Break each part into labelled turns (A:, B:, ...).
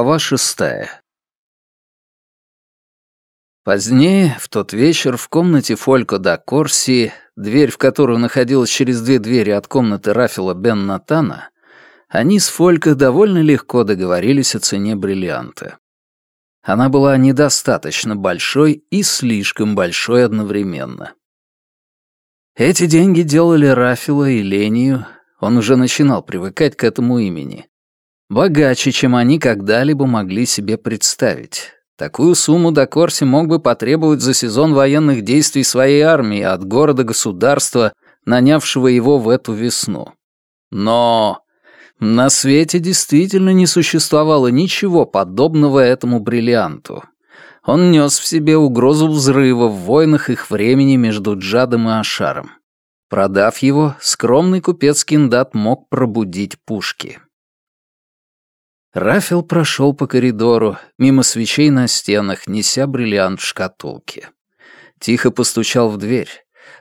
A: Глава шестая. Позднее, в тот вечер, в комнате Фолько да Корси, дверь в которую находилась через две двери от комнаты Рафила Бен Натана, они с Фолько довольно легко договорились о цене бриллианта. Она была недостаточно большой и слишком большой одновременно. Эти деньги делали Рафила и Лению, он уже начинал привыкать к этому имени, Богаче, чем они когда-либо могли себе представить. Такую сумму Докорси мог бы потребовать за сезон военных действий своей армии от города-государства, нанявшего его в эту весну. Но на свете действительно не существовало ничего подобного этому бриллианту. Он нес в себе угрозу взрыва в войнах их времени между Джадом и Ашаром. Продав его, скромный купец Киндат мог пробудить пушки. Рафил прошел по коридору, мимо свечей на стенах, неся бриллиант в шкатулке. Тихо постучал в дверь.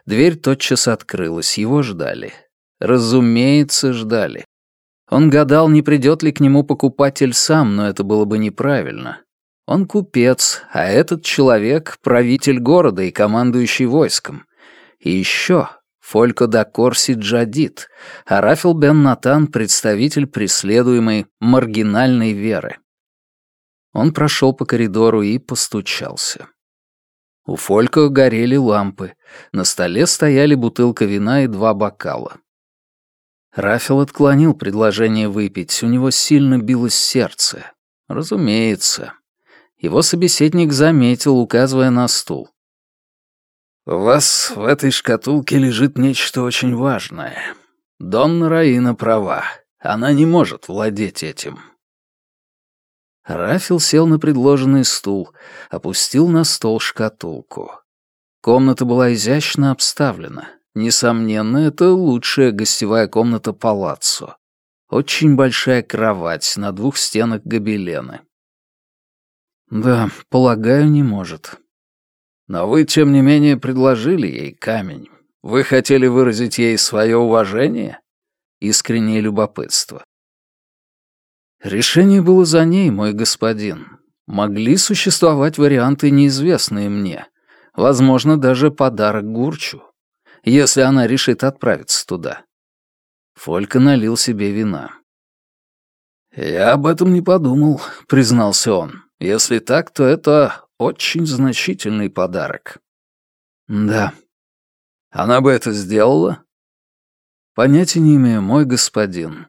A: Дверь тотчас открылась, его ждали. Разумеется, ждали. Он гадал, не придет ли к нему покупатель сам, но это было бы неправильно. Он купец, а этот человек — правитель города и командующий войском. И еще Фолько да Корси Джадид, а Рафил бен Натан — представитель преследуемой маргинальной веры. Он прошел по коридору и постучался. У Фолько горели лампы, на столе стояли бутылка вина и два бокала. Рафил отклонил предложение выпить, у него сильно билось сердце. Разумеется. Его собеседник заметил, указывая на стул. «У вас в этой шкатулке лежит нечто очень важное. Донна Раина права. Она не может владеть этим». Рафил сел на предложенный стул, опустил на стол шкатулку. Комната была изящно обставлена. Несомненно, это лучшая гостевая комната палаццо. Очень большая кровать, на двух стенах гобелены. Да, полагаю, не может. Но вы, тем не менее, предложили ей камень. Вы хотели выразить ей свое уважение? Искреннее любопытство. Решение было за ней, мой господин. Могли существовать варианты, неизвестные мне. Возможно, даже подарок Гурчу, если она решит отправиться туда. Фолька налил себе вина. «Я об этом не подумал», — признался он. «Если так, то это очень значительный подарок. Да. Она бы это сделала? Понятия не имею, мой господин.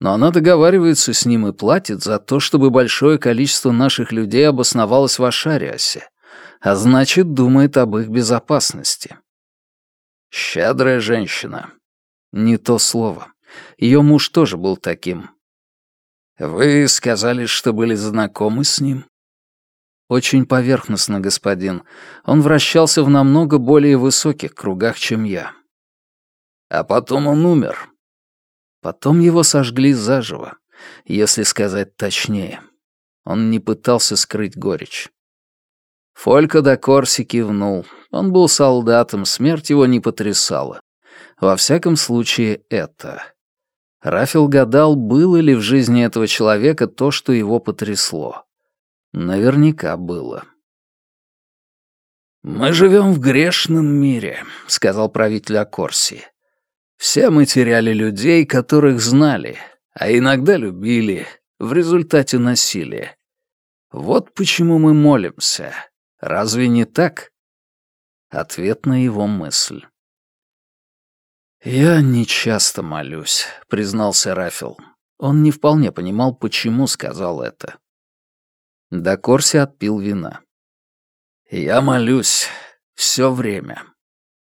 A: Но она договаривается с ним и платит за то, чтобы большое количество наших людей обосновалось в Ашариасе, а значит, думает об их безопасности. Щедрая женщина. Не то слово. Ее муж тоже был таким. Вы сказали, что были знакомы с ним? Очень поверхностно, господин. Он вращался в намного более высоких кругах, чем я. А потом он умер. Потом его сожгли заживо, если сказать точнее. Он не пытался скрыть горечь. Фолько до Корси кивнул. Он был солдатом, смерть его не потрясала. Во всяком случае, это. Рафил гадал, было ли в жизни этого человека то, что его потрясло. Наверняка было. «Мы живем в грешном мире», — сказал правитель Акорсии. «Все мы теряли людей, которых знали, а иногда любили в результате насилия. Вот почему мы молимся. Разве не так?» Ответ на его мысль. «Я не часто молюсь», — признался Рафил. Он не вполне понимал, почему сказал это. До Корси отпил вина. «Я молюсь. Все время.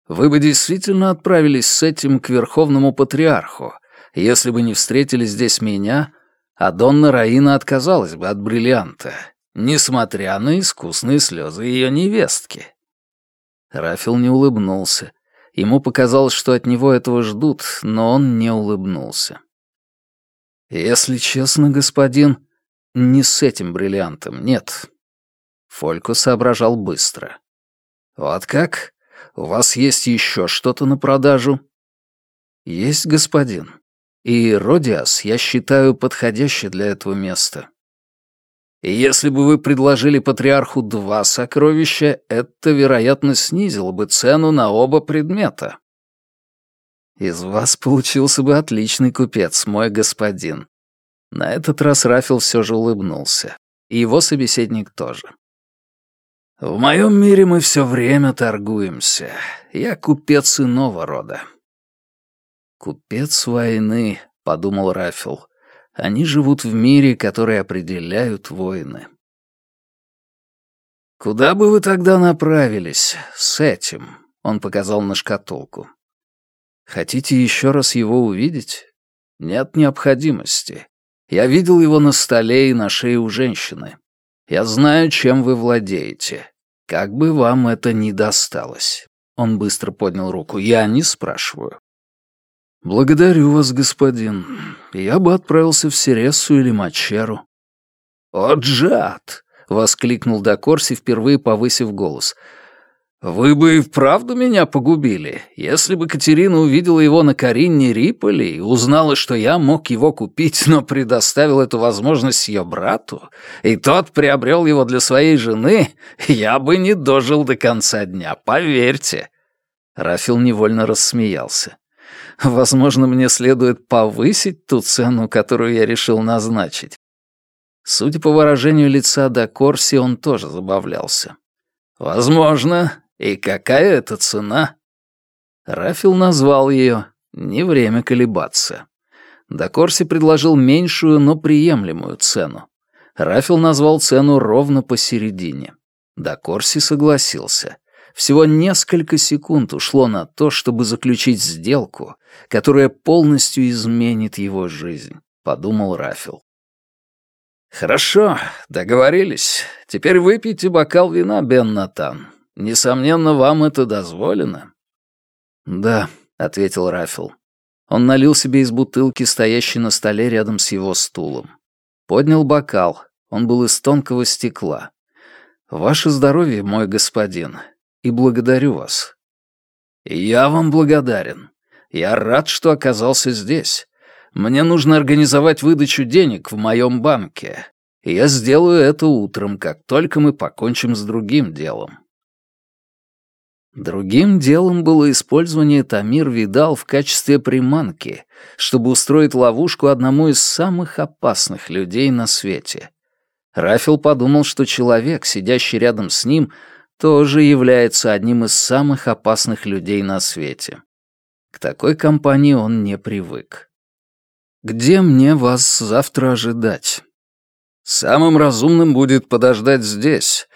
A: Вы бы действительно отправились с этим к Верховному Патриарху, если бы не встретили здесь меня, а Донна Раина отказалась бы от бриллианта, несмотря на искусные слезы ее невестки». Рафил не улыбнулся. Ему показалось, что от него этого ждут, но он не улыбнулся. «Если честно, господин, не с этим бриллиантом, нет. Фолько соображал быстро. Вот как? У вас есть еще что-то на продажу? Есть, господин. И Родиас я считаю подходящей для этого места. Если бы вы предложили патриарху два сокровища, это, вероятно, снизило бы цену на оба предмета. Из вас получился бы отличный купец, мой господин. На этот раз Рафил все же улыбнулся. И его собеседник тоже. В моем мире мы все время торгуемся. Я купец иного рода. Купец войны, подумал Рафил. Они живут в мире, который определяют войны. «Куда бы вы тогда направились с этим?» — он показал на шкатулку. «Хотите еще раз его увидеть? Нет необходимости. Я видел его на столе и на шее у женщины. Я знаю, чем вы владеете. Как бы вам это ни досталось». Он быстро поднял руку. «Я не спрашиваю. «Благодарю вас, господин. Я бы отправился в Серессу или Мачеру». «О, Джад!» — воскликнул Дакорси, впервые повысив голос. «Вы бы и вправду меня погубили, если бы Катерина увидела его на Каринне Риполи и узнала, что я мог его купить, но предоставил эту возможность ее брату, и тот приобрел его для своей жены, я бы не дожил до конца дня, поверьте». Рафил невольно рассмеялся. Возможно, мне следует повысить ту цену, которую я решил назначить. Судя по выражению лица до Корси, он тоже забавлялся. «Возможно. И какая это цена?» Рафил назвал ее. Не время колебаться. Докорси предложил меньшую, но приемлемую цену. Рафил назвал цену ровно посередине. Докорси согласился. Всего несколько секунд ушло на то, чтобы заключить сделку, которая полностью изменит его жизнь, подумал Рафил. «Хорошо, договорились. Теперь выпейте бокал вина, Бен Натан. Несомненно, вам это дозволено». «Да», — ответил Рафил. Он налил себе из бутылки, стоящей на столе рядом с его стулом. Поднял бокал. Он был из тонкого стекла. «Ваше здоровье, мой господин и благодарю вас». «Я вам благодарен. Я рад, что оказался здесь. Мне нужно организовать выдачу денег в моем банке. Я сделаю это утром, как только мы покончим с другим делом». Другим делом было использование Тамир Видал в качестве приманки, чтобы устроить ловушку одному из самых опасных людей на свете. Рафил подумал, что человек, сидящий рядом с ним, тоже является одним из самых опасных людей на свете. К такой компании он не привык. «Где мне вас завтра ожидать?» «Самым разумным будет подождать здесь.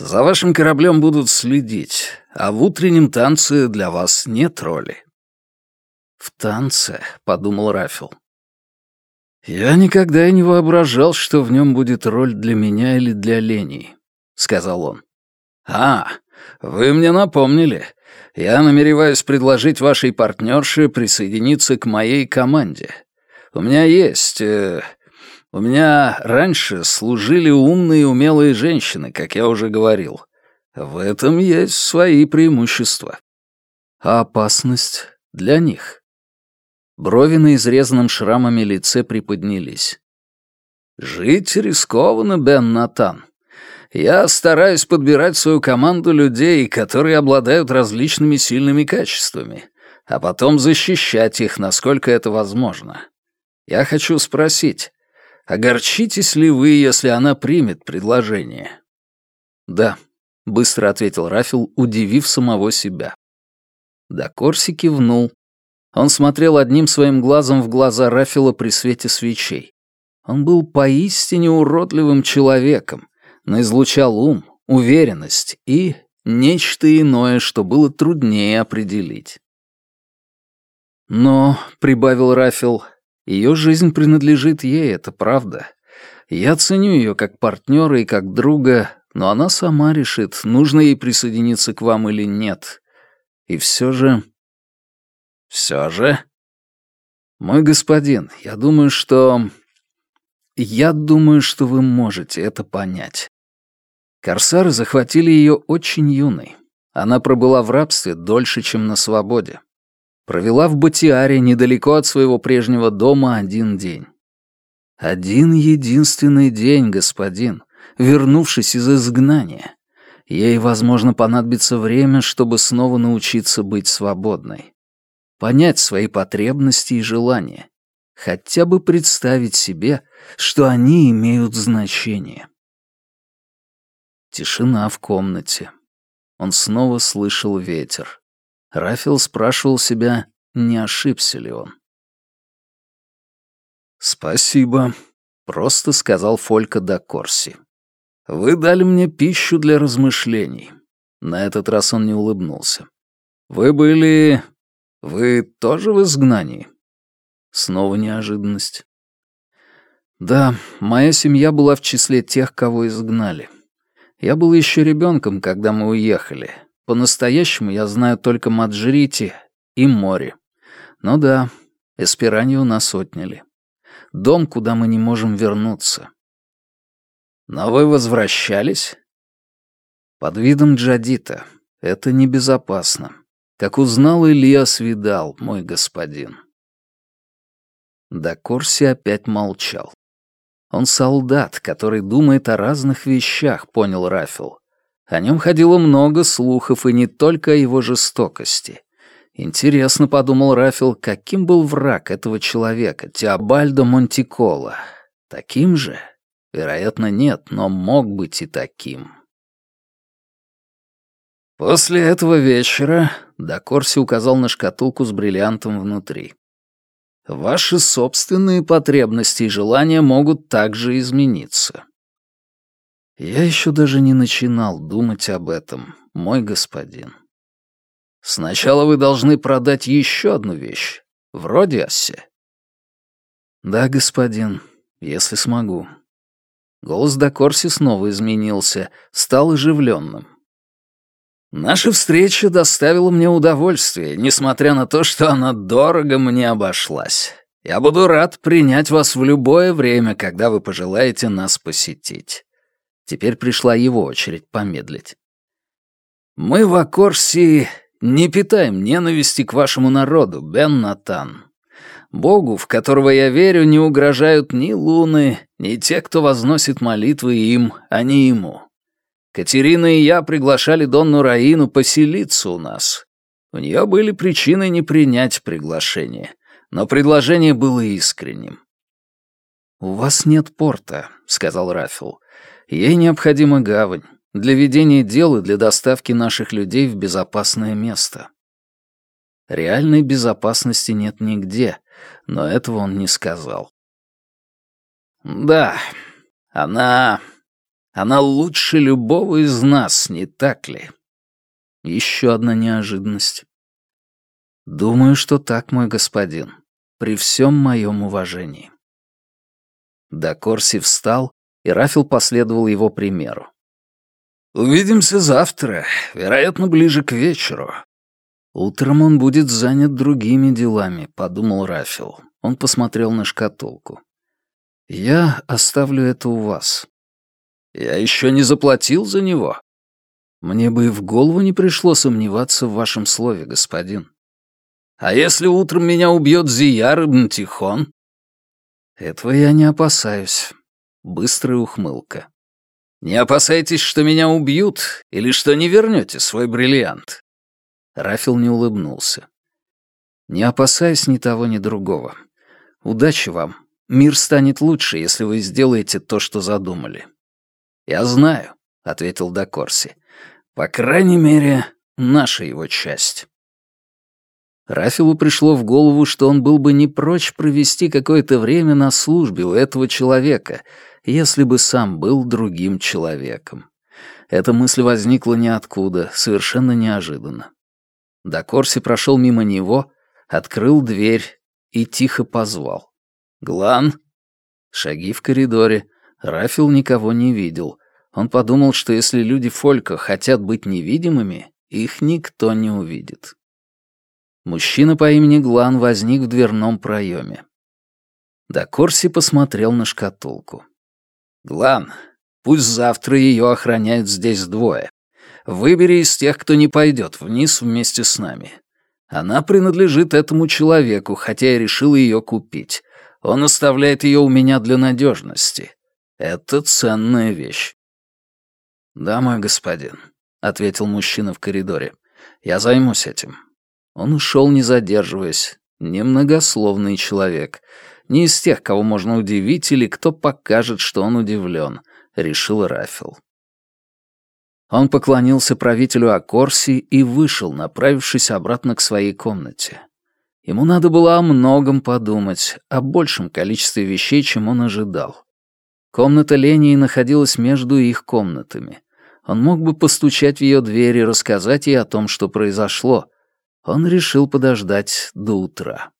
A: За вашим кораблем будут следить, а в утреннем танце для вас нет роли». «В танце», — подумал Рафил. «Я никогда и не воображал, что в нем будет роль для меня или для Лении», — сказал он. «А, вы мне напомнили. Я намереваюсь предложить вашей партнерше присоединиться к моей команде. У меня есть... Э, у меня раньше служили умные и умелые женщины, как я уже говорил. В этом есть свои преимущества. А опасность для них?» Брови на изрезанном шрамами лице приподнялись. «Жить рискованно, Бен Натан. Я стараюсь подбирать свою команду людей, которые обладают различными сильными качествами, а потом защищать их, насколько это возможно. Я хочу спросить, огорчитесь ли вы, если она примет предложение?» «Да», — быстро ответил Рафил, удивив самого себя. Да Корси кивнул. Он смотрел одним своим глазом в глаза Рафила при свете свечей. Он был поистине уродливым человеком, но излучал ум, уверенность и нечто иное, что было труднее определить. «Но», — прибавил Рафил, — «ее жизнь принадлежит ей, это правда. Я ценю ее как партнера и как друга, но она сама решит, нужно ей присоединиться к вам или нет. И все же...» «Все же...» «Мой господин, я думаю, что...» «Я думаю, что вы можете это понять. Корсары захватили ее очень юной. Она пробыла в рабстве дольше, чем на свободе. Провела в Батиаре недалеко от своего прежнего дома один день. Один единственный день, господин, вернувшись из изгнания. Ей, возможно, понадобится время, чтобы снова научиться быть свободной. Понять свои потребности и желания. Хотя бы представить себе, что они имеют значение. Тишина в комнате. Он снова слышал ветер. Рафил спрашивал себя, не ошибся ли он. «Спасибо», — просто сказал Фолька до Корси. «Вы дали мне пищу для размышлений». На этот раз он не улыбнулся. «Вы были... Вы тоже в изгнании?» Снова неожиданность. «Да, моя семья была в числе тех, кого изгнали. Я был еще ребенком, когда мы уехали. По-настоящему я знаю только Маджрити и море. Ну да, Эспираньи у нас отняли. Дом, куда мы не можем вернуться. Но вы возвращались? Под видом Джадита. Это небезопасно. Как узнал Ильяс видал, мой господин. Дакорси опять молчал. Он солдат, который думает о разных вещах, понял Рафил. О нем ходило много слухов, и не только о его жестокости. Интересно, подумал Рафил, каким был враг этого человека, Теобальдо Монтикола. Таким же? Вероятно, нет, но мог быть и таким. После этого вечера Дакорси указал на шкатулку с бриллиантом внутри. Ваши собственные потребности и желания могут также измениться. Я еще даже не начинал думать об этом, мой господин. Сначала вы должны продать еще одну вещь, вроде Ассе. Да, господин, если смогу. Голос Дакорси снова изменился, стал оживленным. Наша встреча доставила мне удовольствие, несмотря на то, что она дорого мне обошлась. Я буду рад принять вас в любое время, когда вы пожелаете нас посетить. Теперь пришла его очередь помедлить. Мы в Акорсии не питаем ненависти к вашему народу, Бен Натан. Богу, в которого я верю, не угрожают ни луны, ни те, кто возносит молитвы им, а не ему. Катерина и я приглашали Донну Раину поселиться у нас. У нее были причины не принять приглашение, но предложение было искренним. «У вас нет порта», — сказал Рафил. «Ей необходима гавань для ведения дел и для доставки наших людей в безопасное место. Реальной безопасности нет нигде, но этого он не сказал. «Да, она... она лучше любого из нас, не так ли?» Еще одна неожиданность. «Думаю, что так, мой господин, при всем моем уважении». Дакорси встал, и Рафил последовал его примеру. «Увидимся завтра, вероятно, ближе к вечеру». «Утром он будет занят другими делами», — подумал Рафил. Он посмотрел на шкатулку. «Я оставлю это у вас». «Я еще не заплатил за него». «Мне бы и в голову не пришло сомневаться в вашем слове, господин». «А если утром меня убьет Зияр ибн Тихон?» «Этого я не опасаюсь». Быстрая ухмылка. Не опасайтесь, что меня убьют или что не вернете свой бриллиант?» Рафил не улыбнулся. «Не опасаясь ни того, ни другого. Удачи вам. Мир станет лучше, если вы сделаете то, что задумали». «Я знаю», — ответил Дакорси. «По крайней мере, наша его часть». Рафилу пришло в голову, что он был бы не прочь провести какое-то время на службе у этого человека — если бы сам был другим человеком. Эта мысль возникла ниоткуда, совершенно неожиданно. Дакорси прошел мимо него, открыл дверь и тихо позвал. «Глан!» Шаги в коридоре. Рафил никого не видел. Он подумал, что если люди Фолька хотят быть невидимыми, их никто не увидит. Мужчина по имени Глан возник в дверном проеме. Дакорси посмотрел на шкатулку. Глан, пусть завтра ее охраняют здесь двое. Выбери из тех, кто не пойдет вниз вместе с нами. Она принадлежит этому человеку, хотя я решил ее купить. Он оставляет ее у меня для надежности. Это ценная вещь. «Да, мой господин», — ответил мужчина в коридоре. «Я займусь этим». Он ушел, не задерживаясь. Немногословный человек. Не из тех, кого можно удивить или кто покажет, что он удивлен, решил Рафил. Он поклонился правителю Акорси и вышел, направившись обратно к своей комнате. Ему надо было о многом подумать, о большем количестве вещей, чем он ожидал. Комната Лении находилась между их комнатами. Он мог бы постучать в ее дверь и рассказать ей о том, что произошло. Он решил подождать до утра.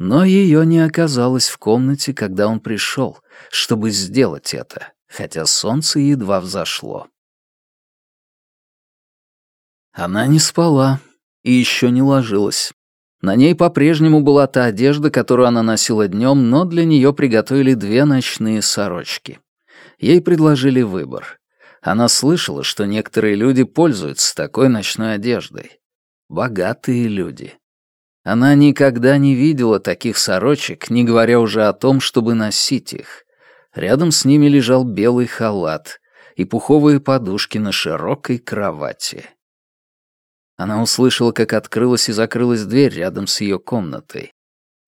A: Но ее не оказалось в комнате, когда он пришел, чтобы сделать это, хотя солнце едва взошло. Она не спала и еще не ложилась. На ней по-прежнему была та одежда, которую она носила днем, но для нее приготовили две ночные сорочки. Ей предложили выбор. Она слышала, что некоторые люди пользуются такой ночной одеждой. Богатые люди. Она никогда не видела таких сорочек, не говоря уже о том, чтобы носить их. Рядом с ними лежал белый халат и пуховые подушки на широкой кровати. Она услышала, как открылась и закрылась дверь рядом с ее комнатой.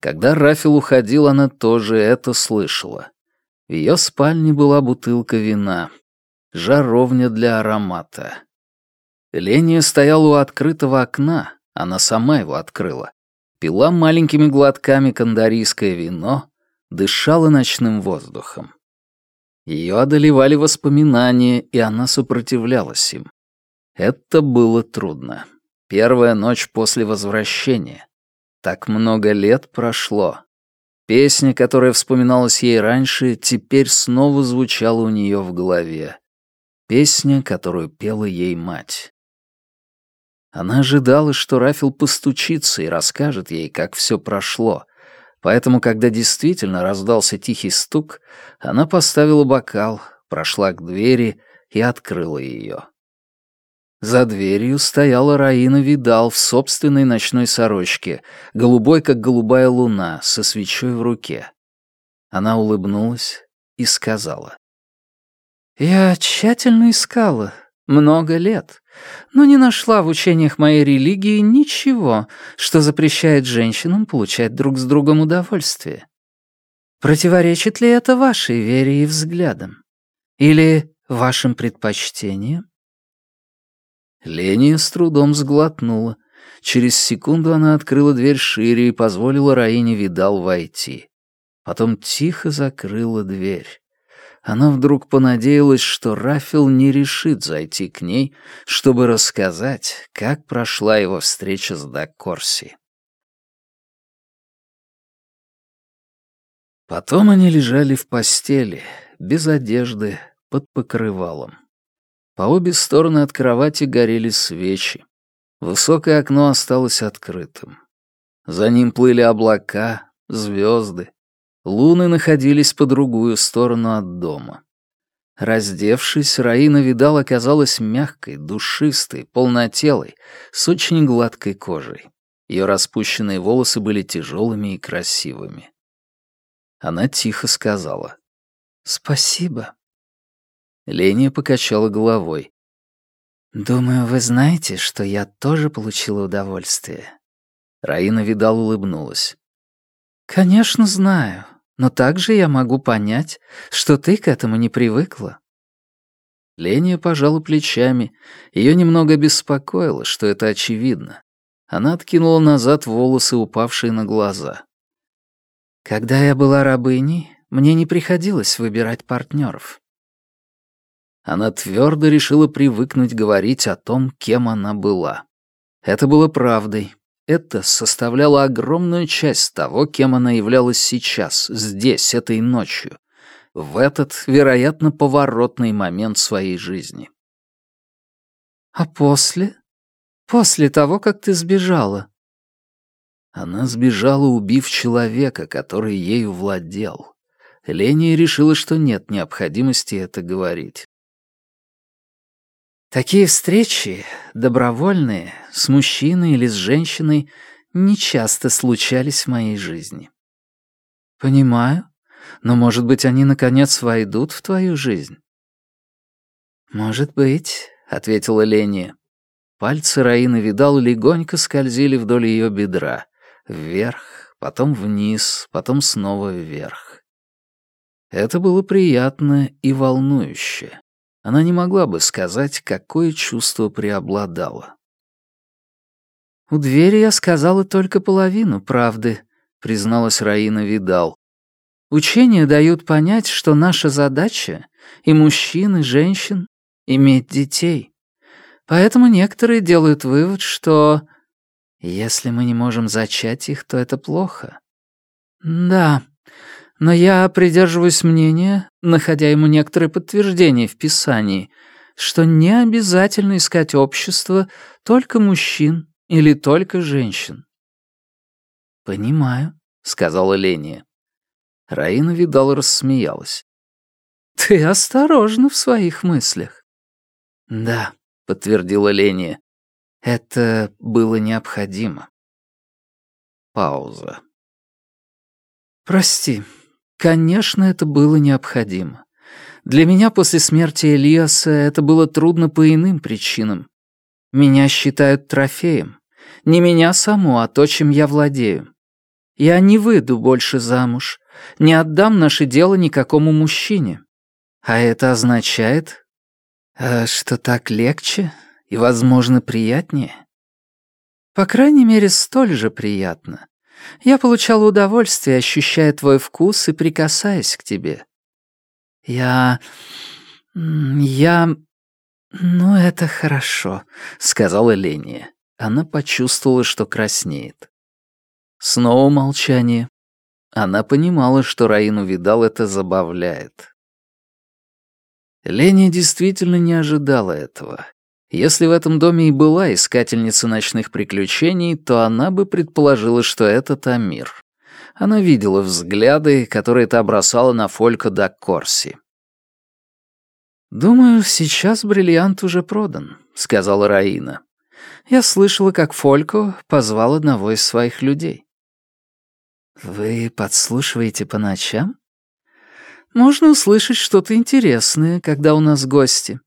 A: Когда Рафил уходил, она тоже это слышала. В ее спальне была бутылка вина, жаровня для аромата. Ления стояла у открытого окна, она сама его открыла, пила маленькими глотками кандарийское вино, дышала ночным воздухом. Ее одолевали воспоминания, и она сопротивлялась им. Это было трудно. Первая ночь после возвращения. Так много лет прошло. Песня, которая вспоминалась ей раньше, теперь снова звучала у нее в голове. Песня, которую пела ей мать. Она ожидала, что Рафил постучится и расскажет ей, как все прошло. Поэтому, когда действительно раздался тихий стук, она поставила бокал, прошла к двери и открыла ее. За дверью стояла Раина Видал в собственной ночной сорочке, голубой, как голубая луна, со свечой в руке. Она улыбнулась и сказала. «Я тщательно искала, много лет, но не нашла в учениях моей религии ничего, что запрещает женщинам получать друг с другом удовольствие. Противоречит ли это вашей вере и взглядам? Или вашим предпочтениям? Ления с трудом сглотнула. Через секунду она открыла дверь шире и позволила Раине Видал войти. Потом тихо закрыла дверь. Она вдруг понадеялась, что Рафил не решит зайти к ней, чтобы рассказать, как прошла его встреча с Даккорси. Потом они лежали в постели, без одежды, под покрывалом. По обе стороны от кровати горели свечи. Высокое окно осталось открытым. За ним плыли облака, звезды. Луны находились по другую сторону от дома. Раздевшись, Раина Видал оказалась мягкой, душистой, полнотелой, с очень гладкой кожей. Ее распущенные волосы были тяжелыми и красивыми. Она тихо сказала «Спасибо». Ления покачала головой. «Думаю, вы знаете, что я тоже получила удовольствие». Раина Видал улыбнулась. «Конечно, знаю, но также я могу понять, что ты к этому не привыкла». Ления пожала плечами. Ее немного беспокоило, что это очевидно. Она откинула назад волосы, упавшие на глаза. «Когда я была рабыней, мне не приходилось выбирать партнеров. Она твердо решила привыкнуть говорить о том, кем она была. Это было правдой. Это составляло огромную часть того, кем она являлась сейчас, здесь, этой ночью. В этот, вероятно, поворотный момент своей жизни. «А после? После того, как ты сбежала?» Она сбежала, убив человека, который ею владел. Леня решила, что нет необходимости это говорить. Такие встречи, добровольные, с мужчиной или с женщиной, нечасто случались в моей жизни. Понимаю, но, может быть, они наконец войдут в твою жизнь? «Может быть», — ответила Ления. Пальцы Раины Видал легонько скользили вдоль ее бедра. Вверх, потом вниз, потом снова вверх. Это было приятно и волнующе. Она не могла бы сказать, какое чувство преобладало. «У двери я сказала только половину правды», — призналась Раина Видал. «Учения дают понять, что наша задача — и мужчин, и женщин — иметь детей. Поэтому некоторые делают вывод, что если мы не можем зачать их, то это плохо. Да, но я придерживаюсь мнения, находя ему некоторые подтверждения в Писании, что не обязательно искать общество только мужчин или только женщин. «Понимаю», — сказала Ления. Раина видал рассмеялась. «Ты осторожна в своих мыслях». «Да», — подтвердила Ления. «Это было необходимо». Пауза. «Прости, конечно, это было необходимо. Для меня после смерти Элиаса это было трудно по иным причинам. Меня считают трофеем. Не меня саму, а то, чем я владею. Я не выйду больше замуж, не отдам наше дело никакому мужчине. А это означает, э, что так легче и, возможно, приятнее. По крайней мере, столь же приятно. Я получал удовольствие, ощущая твой вкус и прикасаясь к тебе. Я... я... «Ну, это хорошо», — сказала Леня. Она почувствовала, что краснеет. Снова молчание. Она понимала, что Раину видал это забавляет. Леня действительно не ожидала этого. Если в этом доме и была искательница ночных приключений, то она бы предположила, что это Тамир. Она видела взгляды, которые та бросала на Фолька да Корси. «Думаю, сейчас бриллиант уже продан», — сказала Раина. «Я слышала, как Фолько позвал одного из своих людей». «Вы подслушиваете по ночам?» «Можно услышать что-то интересное, когда у нас гости.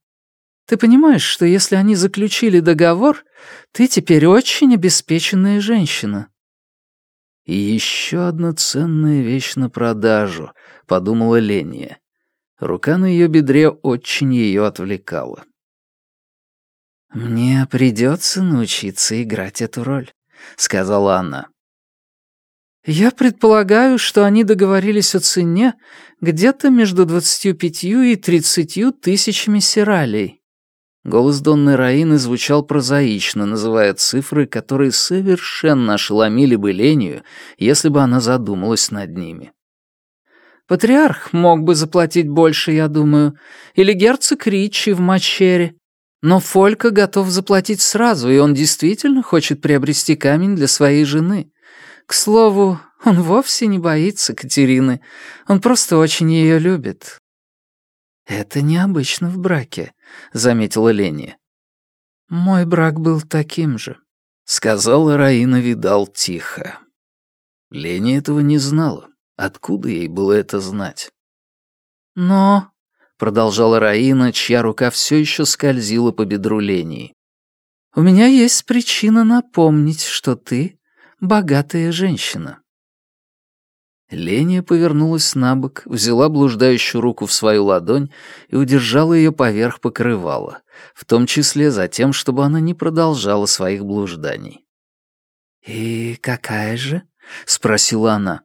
A: Ты понимаешь, что если они заключили договор, ты теперь очень обеспеченная женщина?» «И еще одна ценная вещь на продажу», — подумала Леня. Рука на ее бедре очень ее отвлекала. «Мне придется научиться играть эту роль», — сказала она. «Я предполагаю, что они договорились о цене где-то между двадцатью пятью и тридцатью тысячами сиралей». Голос Донны Раины звучал прозаично, называя цифры, которые совершенно ошеломили бы Лению, если бы она задумалась над ними. Патриарх мог бы заплатить больше, я думаю, или герцог Ричи в Мачере. Но Фолька готов заплатить сразу, и он действительно хочет приобрести камень для своей жены. К слову, он вовсе не боится Катерины, он просто очень ее любит». «Это необычно в браке», — заметила Леня. «Мой брак был таким же», — сказала Раина Видал тихо. Леня этого не знала. Откуда ей было это знать? «Но...» — продолжала Раина, чья рука все еще скользила по бедру Лении. «У меня есть причина напомнить, что ты богатая женщина». Леня повернулась на бок, взяла блуждающую руку в свою ладонь и удержала ее поверх покрывала, в том числе за тем, чтобы она не продолжала своих блужданий. «И какая же?» — спросила она.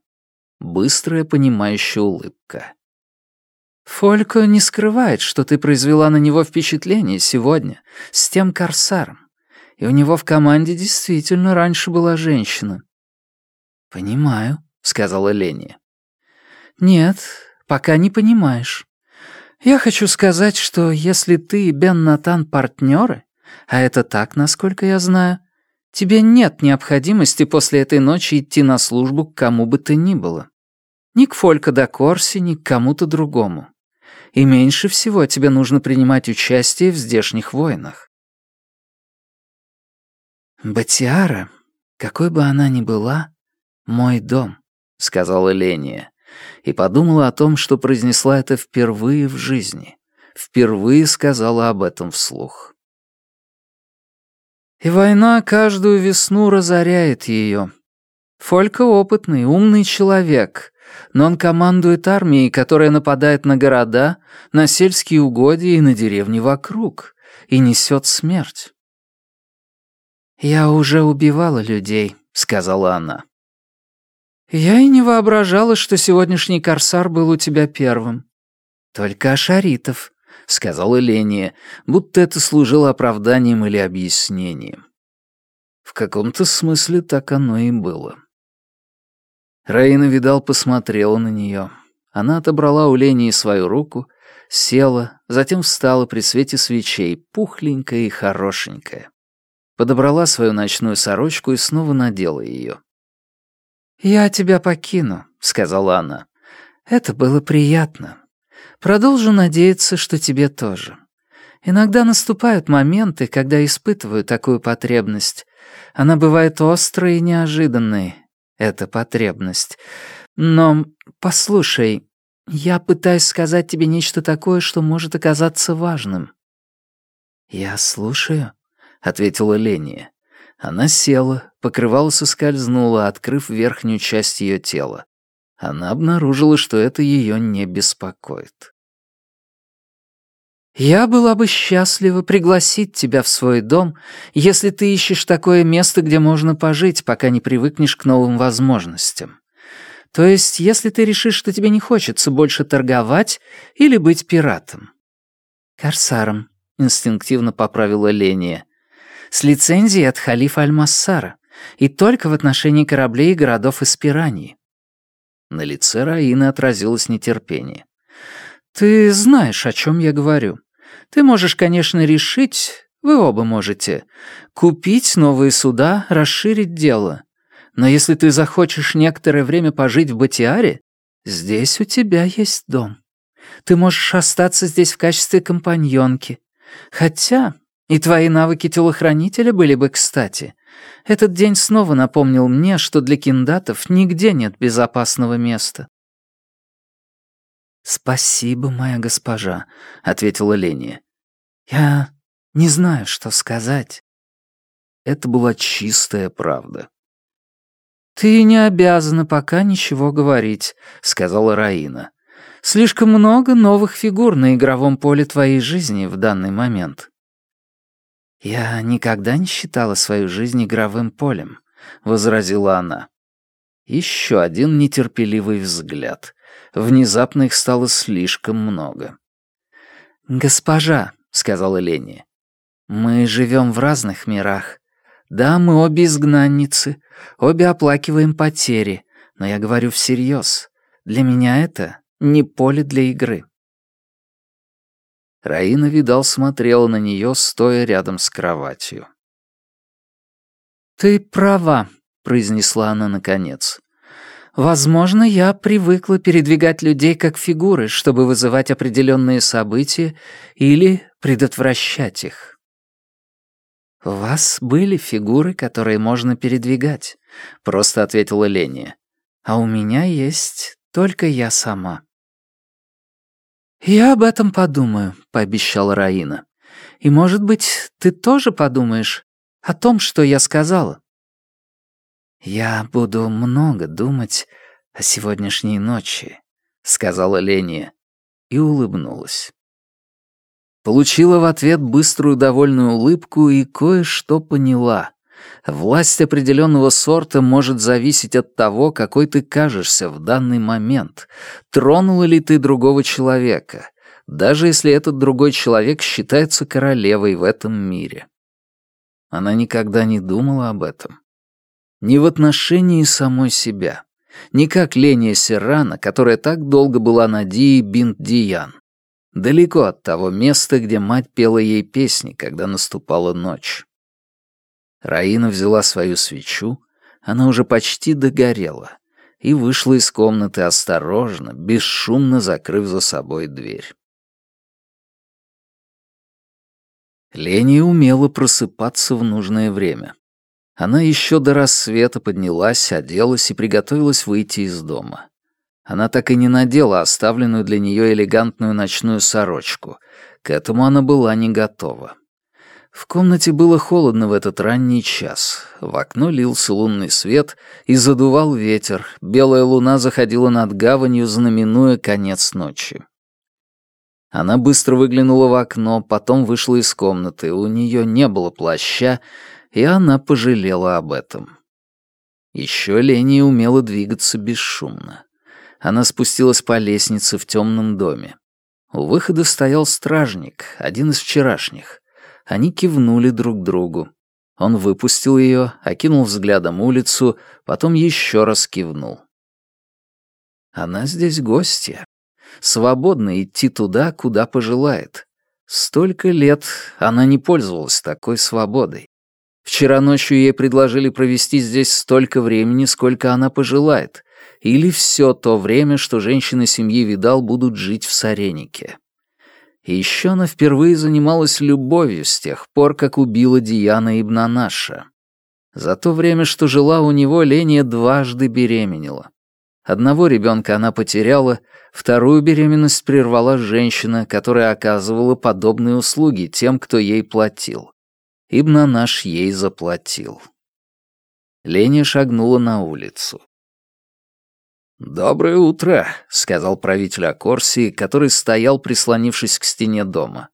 A: Быстрая, понимающая улыбка. «Фолько не скрывает, что ты произвела на него впечатление сегодня, с тем корсаром. И у него в команде действительно раньше была женщина». «Понимаю», — сказала Леня. «Нет, пока не понимаешь. Я хочу сказать, что если ты и Бен Натан партнеры, а это так, насколько я знаю, тебе нет необходимости после этой ночи идти на службу к кому бы то ни было. Ни к Фолька да Корси, ни к кому-то другому. И меньше всего тебе нужно принимать участие в здешних войнах. Батиара, какой бы она ни была, мой дом, сказала Ления, и подумала о том, что произнесла это впервые в жизни, впервые сказала об этом вслух. И война каждую весну разоряет ее. Фолька опытный, умный человек, но он командует армией, которая нападает на города, на сельские угодья и на деревни вокруг, и несет смерть. «Я уже убивала людей», — сказала она. «Я и не воображала, что сегодняшний корсар был у тебя первым. Только Ашаритов, — сказала Леня, будто это служило оправданием или объяснением. В каком-то смысле так оно и было. Раина, видал, посмотрела на нее. Она отобрала у Лении свою руку, села, затем встала при свете свечей, пухленькая и хорошенькая. Подобрала свою ночную сорочку и снова надела ее. «Я тебя покину», — сказала она. «Это было приятно. Продолжу надеяться, что тебе тоже. Иногда наступают моменты, когда испытываю такую потребность. Она бывает острой и неожиданной, эта потребность. Но, послушай, я пытаюсь сказать тебе нечто такое, что может оказаться важным». «Я слушаю», — ответила Ления. Она села, покрывало соскользнуло, открыв верхнюю часть ее тела она обнаружила, что это ее не беспокоит. «Я была бы счастлива пригласить тебя в свой дом, если ты ищешь такое место, где можно пожить, пока не привыкнешь к новым возможностям. То есть, если ты решишь, что тебе не хочется больше торговать или быть пиратом». «Корсаром», — инстинктивно поправила Ления. «С лицензией от халифа Аль-Массара, и только в отношении кораблей и городов из Пирании. На лице Раины отразилось нетерпение. «Ты знаешь, о чем я говорю. Ты можешь, конечно, решить, вы оба можете, купить новые суда, расширить дело. Но если ты захочешь некоторое время пожить в Батиаре, здесь у тебя есть дом. Ты можешь остаться здесь в качестве компаньонки. Хотя и твои навыки телохранителя были бы кстати. Этот день снова напомнил мне, что для киндатов нигде нет безопасного места. «Спасибо, моя госпожа», — ответила Леня. «Я не знаю, что сказать». Это была чистая правда. «Ты не обязана пока ничего говорить», — сказала Раина. «Слишком много новых фигур на игровом поле твоей жизни в данный момент». «Я никогда не считала свою жизнь игровым полем», — возразила она. Еще один нетерпеливый взгляд. Внезапно их стало слишком много. «Госпожа», — сказала Лени, — «мы живем в разных мирах. Да, мы обе изгнанницы, обе оплакиваем потери, но я говорю всерьез. Для меня это не поле для игры». Раина, видал, смотрела на нее, стоя рядом с кроватью. «Ты права», — произнесла она наконец. «Возможно, я привыкла передвигать людей как фигуры, чтобы вызывать определенные события или предотвращать их». «У вас были фигуры, которые можно передвигать», — просто ответила Леня. «А у меня есть только я сама». «Я об этом подумаю», — пообещала Раина. «И, может быть, ты тоже подумаешь о том, что я сказала?» «Я буду много думать о сегодняшней ночи», — сказала Леня и улыбнулась. Получила в ответ быструю довольную улыбку и кое-что поняла. Власть определенного сорта может зависеть от того, какой ты кажешься в данный момент, тронула ли ты другого человека, даже если этот другой человек считается королевой в этом мире. Она никогда не думала об этом. Ни в отношении самой себя, ни как Леня Серрана, которая так долго была на Дии Бинт Диян. Далеко от того места, где мать пела ей песни, когда наступала ночь. Раина взяла свою свечу, она уже почти догорела, и вышла из комнаты осторожно, бесшумно закрыв за собой дверь. Леня умела просыпаться в нужное время. Она еще до рассвета поднялась, оделась и приготовилась выйти из дома. Она так и не надела оставленную для нее элегантную ночную сорочку. К этому она была не готова. В комнате было холодно в этот ранний час. В окно лился лунный свет и задувал ветер. Белая луна заходила над гаванью, знаменуя конец ночи. Она быстро выглянула в окно, потом вышла из комнаты. У нее не было плаща, и она пожалела об этом. Еще Ления умела двигаться бесшумно. Она спустилась по лестнице в темном доме. У выхода стоял стражник, один из вчерашних. Они кивнули друг другу. Он выпустил ее, окинул взглядом улицу, потом еще раз кивнул. Она здесь гостья. Свободно идти туда, куда пожелает. Столько лет она не пользовалась такой свободой. Вчера ночью ей предложили провести здесь столько времени, сколько она пожелает, или все то время, что женщины семьи Видал будут жить в Саренике. И еще она впервые занималась любовью с тех пор, как убила Диана Ибнанаша. За то время, что жила у него, Леня дважды беременела. Одного ребенка она потеряла, вторую беременность прервала женщина, которая оказывала подобные услуги тем, кто ей платил. Ибнанаш ей заплатил. Леня шагнула на улицу. «Доброе утро», — сказал правитель Акорсии, который стоял, прислонившись к стене дома.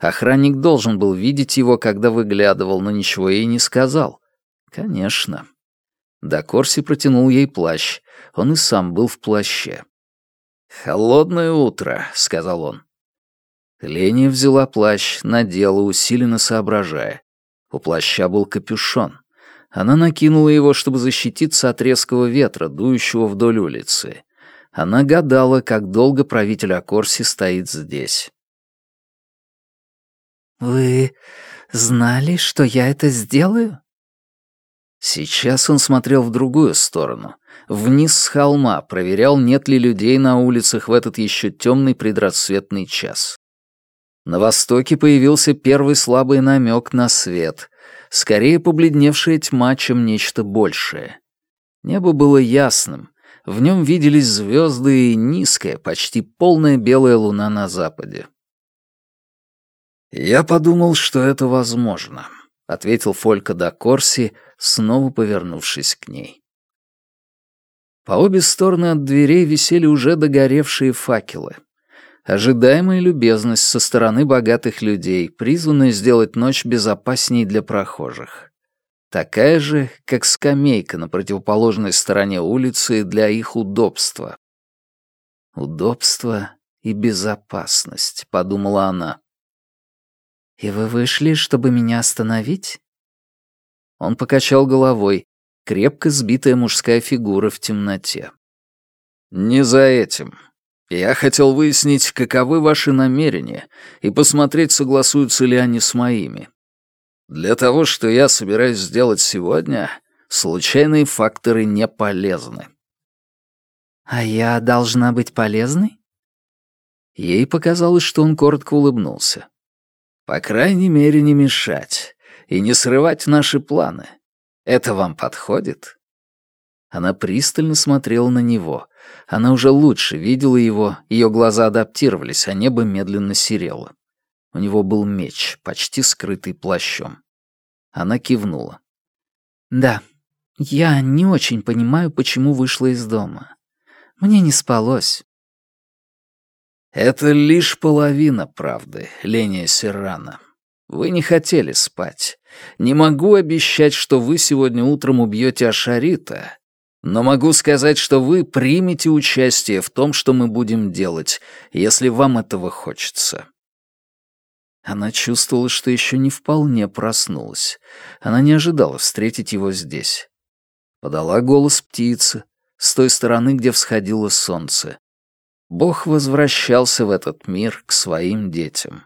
A: Охранник должен был видеть его, когда выглядывал, но ничего ей не сказал. «Конечно». Дакорси протянул ей плащ. Он и сам был в плаще. «Холодное утро», — сказал он. Леня взяла плащ, надела, усиленно соображая. У плаща был капюшон. Она накинула его, чтобы защититься от резкого ветра, дующего вдоль улицы. Она гадала, как долго правитель Акорси стоит здесь.
B: «Вы знали, что я это сделаю?»
A: Сейчас он смотрел в другую сторону, вниз с холма, проверял, нет ли людей на улицах в этот еще темный предрассветный час. На востоке появился первый слабый намек на свет, скорее побледневшая тьма, чем нечто большее. Небо было ясным, в нем виделись звезды и низкая, почти полная белая луна на западе. «Я подумал, что это возможно», — ответил Фолька да Корси, снова повернувшись к ней. По обе стороны от дверей висели уже догоревшие факелы. Ожидаемая любезность со стороны богатых людей, призванная сделать ночь безопасней для прохожих. Такая же, как скамейка на противоположной стороне улицы для их удобства. «Удобство и безопасность», — подумала она.
B: «И вы вышли, чтобы меня остановить?»
A: Он покачал головой, крепко сбитая мужская фигура в темноте. «Не за этим. Я хотел выяснить, каковы ваши намерения, и посмотреть, согласуются ли они с моими. Для того, что я собираюсь сделать сегодня, случайные факторы не полезны.
B: А я должна быть полезной?
A: Ей показалось, что он коротко улыбнулся. По крайней мере, не мешать и не срывать наши планы. Это вам подходит? Она пристально смотрела на него — она уже лучше видела его, ее глаза адаптировались, а небо медленно серело. У него был меч, почти скрытый плащом. Она кивнула.
B: «Да, я не очень понимаю, почему вышла из дома. Мне не спалось».
A: «Это лишь половина правды, Леня Серрана. Вы не хотели спать. Не могу обещать, что вы сегодня утром убьете Ашарита, но могу сказать, что вы примете участие в том, что мы будем делать, если вам этого хочется». Она чувствовала, что еще не вполне проснулась. Она не ожидала встретить его здесь. Подала голос птицы, с той стороны, где всходило солнце. Бог возвращался в этот мир к своим детям.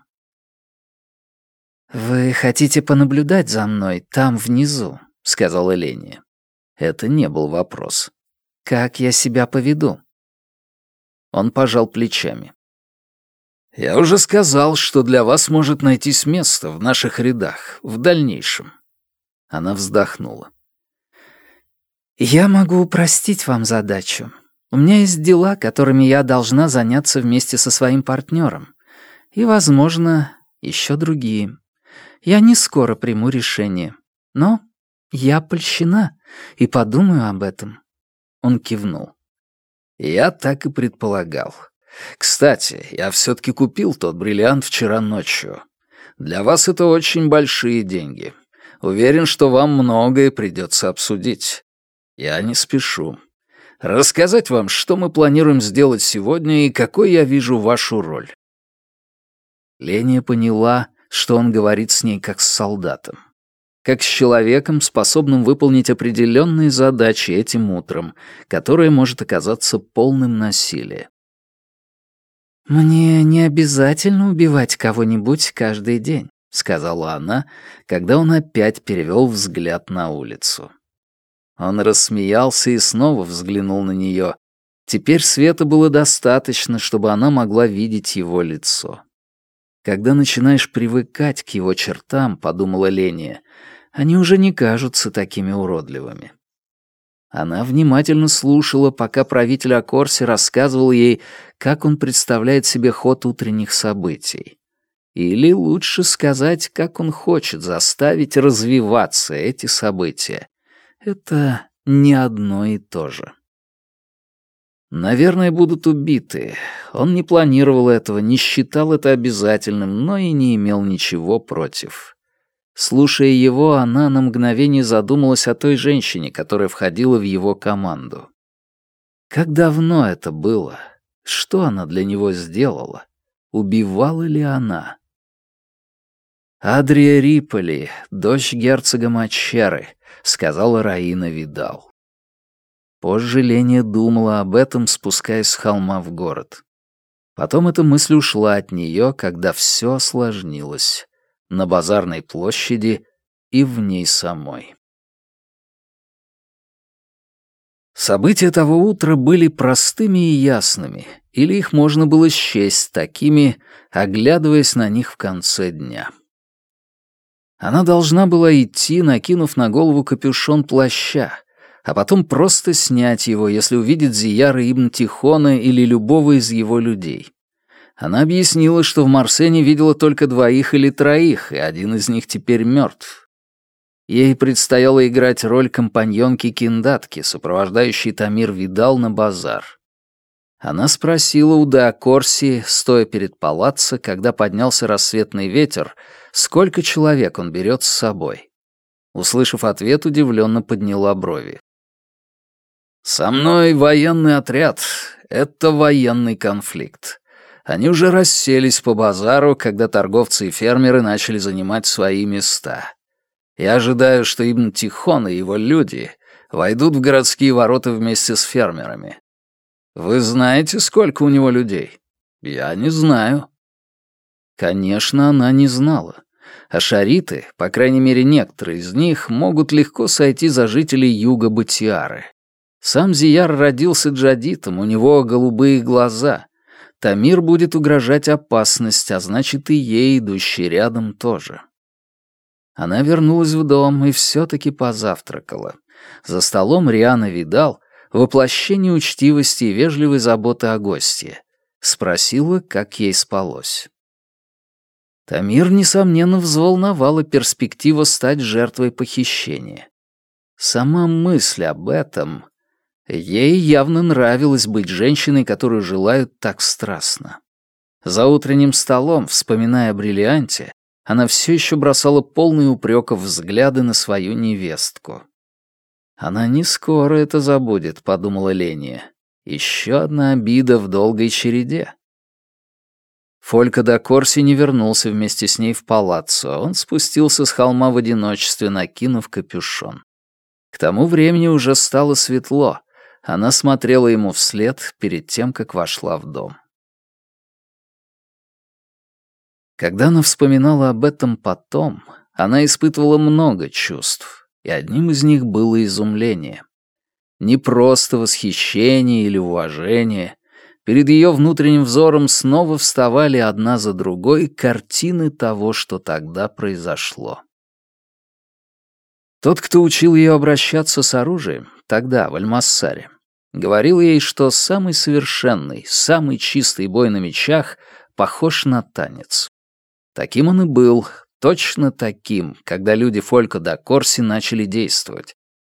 B: «Вы хотите понаблюдать за мной там внизу?» — сказала Леня.
A: Это не был вопрос.
B: «Как я себя поведу?»
A: Он пожал плечами. «Я уже сказал, что для вас может найтись место в наших рядах в дальнейшем». Она вздохнула.
B: «Я могу упростить вам задачу. У меня есть дела, которыми я должна заняться вместе со своим партнером. И, возможно, еще другие. Я не скоро приму решение. Но я польщена и подумаю об этом». Он кивнул.
A: «Я так и предполагал. Кстати, я все-таки купил тот бриллиант вчера ночью. Для вас это очень большие деньги. Уверен, что вам многое придется обсудить. Я не спешу. Рассказать вам, что мы планируем сделать сегодня и какой я вижу вашу роль. Леня поняла, что он говорит с ней как с солдатом. Как с человеком, способным выполнить определенные задачи этим утром, которое может оказаться полным насилия.
B: «Мне не обязательно убивать кого-нибудь каждый день», — сказала она, когда он опять перевел взгляд на улицу.
A: Он рассмеялся и снова взглянул на нее. Теперь света было достаточно, чтобы она могла видеть его лицо. Когда начинаешь привыкать к его чертам, подумала Леня, они уже не кажутся такими уродливыми. Она внимательно слушала, пока правитель Акорси рассказывал ей, как он представляет себе ход утренних событий. Или лучше сказать, как он хочет заставить развиваться эти события. Это не одно и то же. Наверное, будут убиты. Он не планировал этого, не считал это обязательным, но и не имел ничего против. Слушая его, она на мгновение задумалась о той женщине, которая входила в его команду. Как давно это было? Что она для него сделала? Убивала ли она? «Адрия Риполи, дочь герцога Мачеры», — сказала Раина Видал. Позже Леня думала об этом, спускаясь с холма в город. Потом эта мысль ушла от нее, когда все осложнилось на базарной площади и в ней самой. События того утра были простыми и ясными, или их можно было счесть такими, оглядываясь на них в конце дня. Она должна была идти, накинув на голову капюшон плаща, а потом просто снять его, если увидит Зияра Ибн Тихона или любого из его людей. Она объяснила, что в Марсене видела только двоих или троих, и один из них теперь мертв. Ей предстояло играть роль компаньонки Киндатки, сопровождающей Тамир Видал на базар. Она спросила у Деокорси, стоя перед палаццо, когда поднялся рассветный ветер, сколько человек он берет с собой. Услышав ответ, удивленно подняла брови. «Со мной военный отряд. Это военный конфликт. Они уже расселись по базару, когда торговцы и фермеры начали занимать свои места. Я ожидаю, что Ибн Тихон и его люди войдут в городские ворота вместе с фермерами. Вы знаете, сколько у него людей? Я не знаю». Конечно, она не знала. А шариты, по крайней мере некоторые из них, могут легко сойти за жителей юга Батиары. Сам Зияр родился джадитом, у него голубые глаза. Тамир будет угрожать опасность, а значит и ей, идущей рядом, тоже. Она вернулась в дом и все-таки позавтракала. За столом Риана видал воплощение учтивости и вежливой заботы о гостье. Спросила, как ей спалось. Тамир, несомненно, взволновала перспектива стать жертвой похищения. Сама мысль об этом Ей явно нравилось быть женщиной, которую желают так страстно. За утренним столом, вспоминая о бриллианте, она все еще бросала полные упреков взгляды на свою невестку. «Она не скоро это забудет», — подумала Леня. «Еще одна обида в долгой череде». Фолька до Корси не вернулся вместе с ней в палаццо. Он спустился с холма в одиночестве, накинув капюшон. К тому времени уже стало светло, она смотрела ему вслед перед тем, как вошла в дом. Когда она вспоминала об этом потом, она испытывала много чувств, и одним из них было изумление. Не просто восхищение или уважение. Перед ее внутренним взором снова вставали одна за другой картины того, что тогда произошло. Тот, кто учил ее обращаться с оружием, тогда, в Альмассаре, Говорил ей, что самый совершенный, самый чистый бой на мечах похож на танец. Таким он и был, точно таким, когда люди Фолька да Корси начали действовать.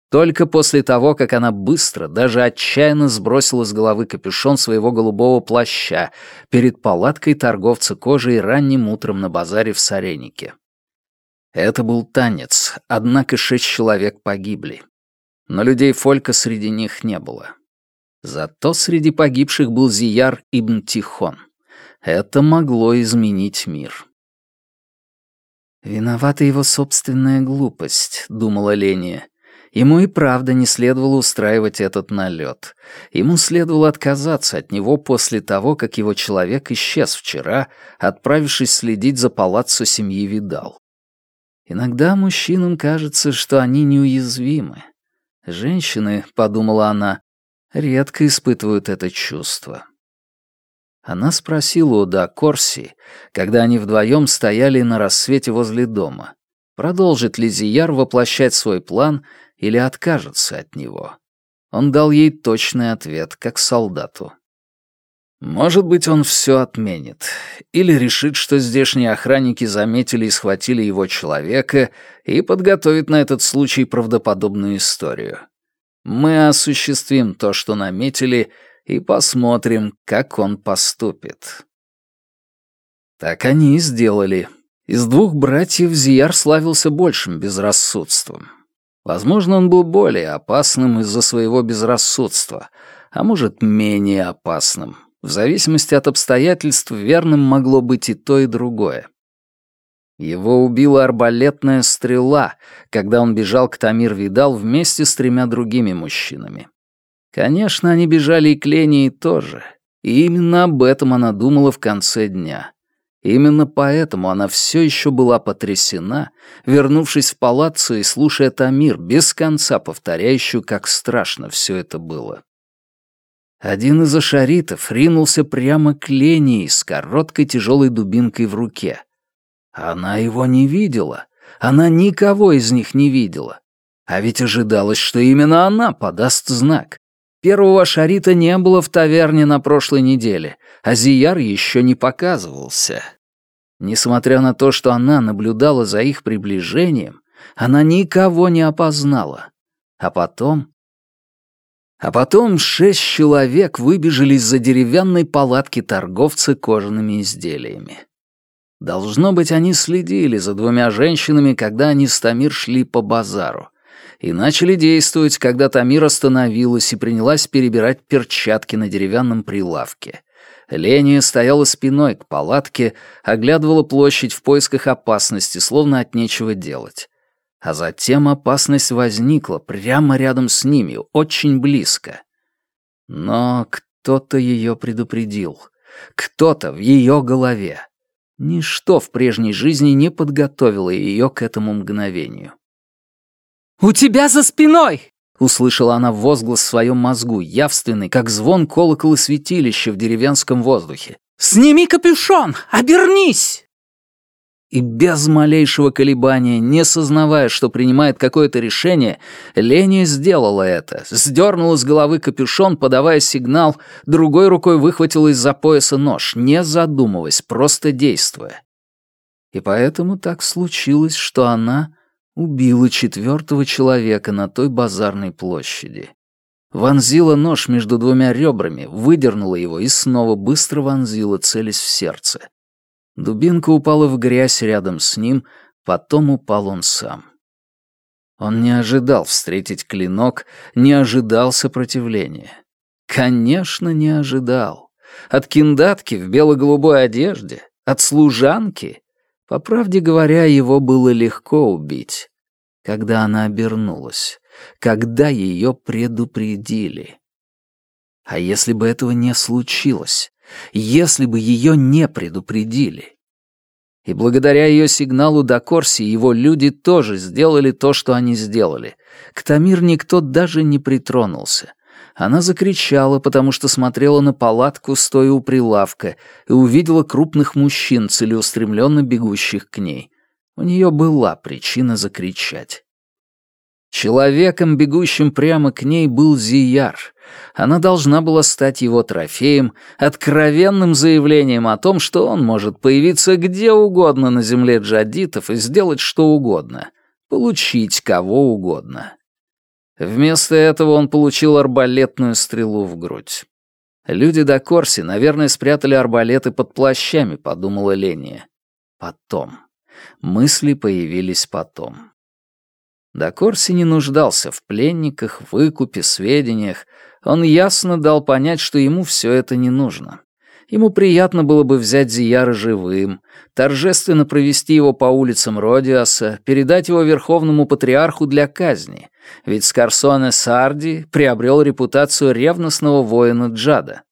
A: Только после того, как она быстро, даже отчаянно сбросила с головы капюшон своего голубого плаща перед палаткой торговца кожей ранним утром на базаре в Саренике. Это был танец, однако шесть человек погибли. Но людей Фолька среди них не было. Зато среди погибших был Зияр Ибн Тихон. Это могло изменить мир.
B: «Виновата его собственная глупость», — думала Леня. Ему и правда не следовало устраивать этот налет. Ему следовало отказаться от него после того, как его человек исчез вчера, отправившись следить за палаццо семьи Видал. Иногда мужчинам кажется, что они неуязвимы. Женщины, — подумала она, — редко испытывают это чувство. Она спросила у Да Корси, когда они вдвоем стояли на рассвете возле дома, продолжит ли Зияр воплощать свой план или откажется от него. Он дал ей точный ответ, как солдату. Может быть, он все отменит. Или решит, что здешние охранники заметили и схватили его человека и подготовит на этот случай правдоподобную историю. Мы осуществим то, что наметили, и посмотрим, как он поступит. Так они и сделали. Из двух братьев Зияр славился большим безрассудством. Возможно, он был более опасным из-за своего безрассудства, а может, менее опасным. В зависимости от обстоятельств верным могло быть и то, и другое. Его убила арбалетная стрела, когда он бежал к Тамир Видал вместе с тремя другими мужчинами. Конечно, они бежали и к Лении тоже, и именно об этом она думала в конце дня. Именно поэтому она все еще была потрясена, вернувшись в палаццо и слушая Тамир, без конца повторяющую, как страшно все это было. Один из ашаритов ринулся прямо к Лении с короткой тяжелой дубинкой в руке. Она его не видела. Она никого из них не видела. А ведь ожидалось, что именно она подаст знак. Первого шарита не было в таверне на прошлой неделе, а Зияр еще не показывался. Несмотря на то, что она наблюдала за их приближением, она никого не опознала. А потом... А потом шесть человек выбежали из-за деревянной палатки торговца кожаными изделиями. Должно быть, они следили за двумя женщинами, когда они с Тамир шли по базару и начали действовать, когда Тамир остановилась и принялась перебирать перчатки на деревянном прилавке. Ления стояла спиной к палатке, оглядывала площадь в поисках опасности, словно от нечего делать. А затем опасность возникла прямо рядом с ними, очень близко. Но кто-то ее предупредил. Кто-то в ее голове. Ничто в прежней жизни не подготовило ее к этому мгновению.
C: «У тебя за спиной!»
B: — услышала она возглас в своем мозгу, явственный, как звон колокола святилища в деревенском воздухе.
C: «Сними капюшон! Обернись!»
B: И без малейшего колебания, не сознавая, что принимает какое-то решение, Леня сделала это, сдернула с головы капюшон, подавая сигнал, другой рукой выхватила из-за пояса нож, не задумываясь, просто действуя. И поэтому так случилось, что она убила четвертого человека на той базарной площади. Вонзила нож между двумя ребрами, выдернула его и снова быстро вонзила, целясь в сердце. Дубинка упала в грязь рядом с ним, потом упал он сам. Он не ожидал встретить клинок, не ожидал сопротивления. Конечно, не ожидал. От киндатки в бело-голубой одежде, от служанки. По правде говоря, его было легко убить когда она обернулась, когда ее предупредили. А если бы этого не случилось, если бы ее не предупредили? И благодаря ее сигналу до Корси его люди тоже сделали то, что они сделали. К Тамир никто даже не притронулся. Она закричала, потому что смотрела на палатку, стоя у прилавка, и увидела крупных мужчин, целеустремленно бегущих к ней. У нее была причина закричать.
A: Человеком, бегущим прямо к ней, был Зияр. Она должна была стать его трофеем, откровенным заявлением о том, что он может появиться где угодно на земле джадитов и сделать что угодно, получить кого угодно. Вместо этого он получил арбалетную стрелу в грудь. Люди до Корси, наверное, спрятали арбалеты под плащами, подумала Ления. Потом. Мысли появились потом. Докорси не нуждался в пленниках, выкупе, сведениях. Он ясно дал понять, что ему все это не нужно. Ему приятно было бы взять Зияра живым, торжественно провести его по улицам Родиаса, передать его верховному патриарху для казни, ведь Скарсоне Сарди приобрел репутацию ревностного воина Джада.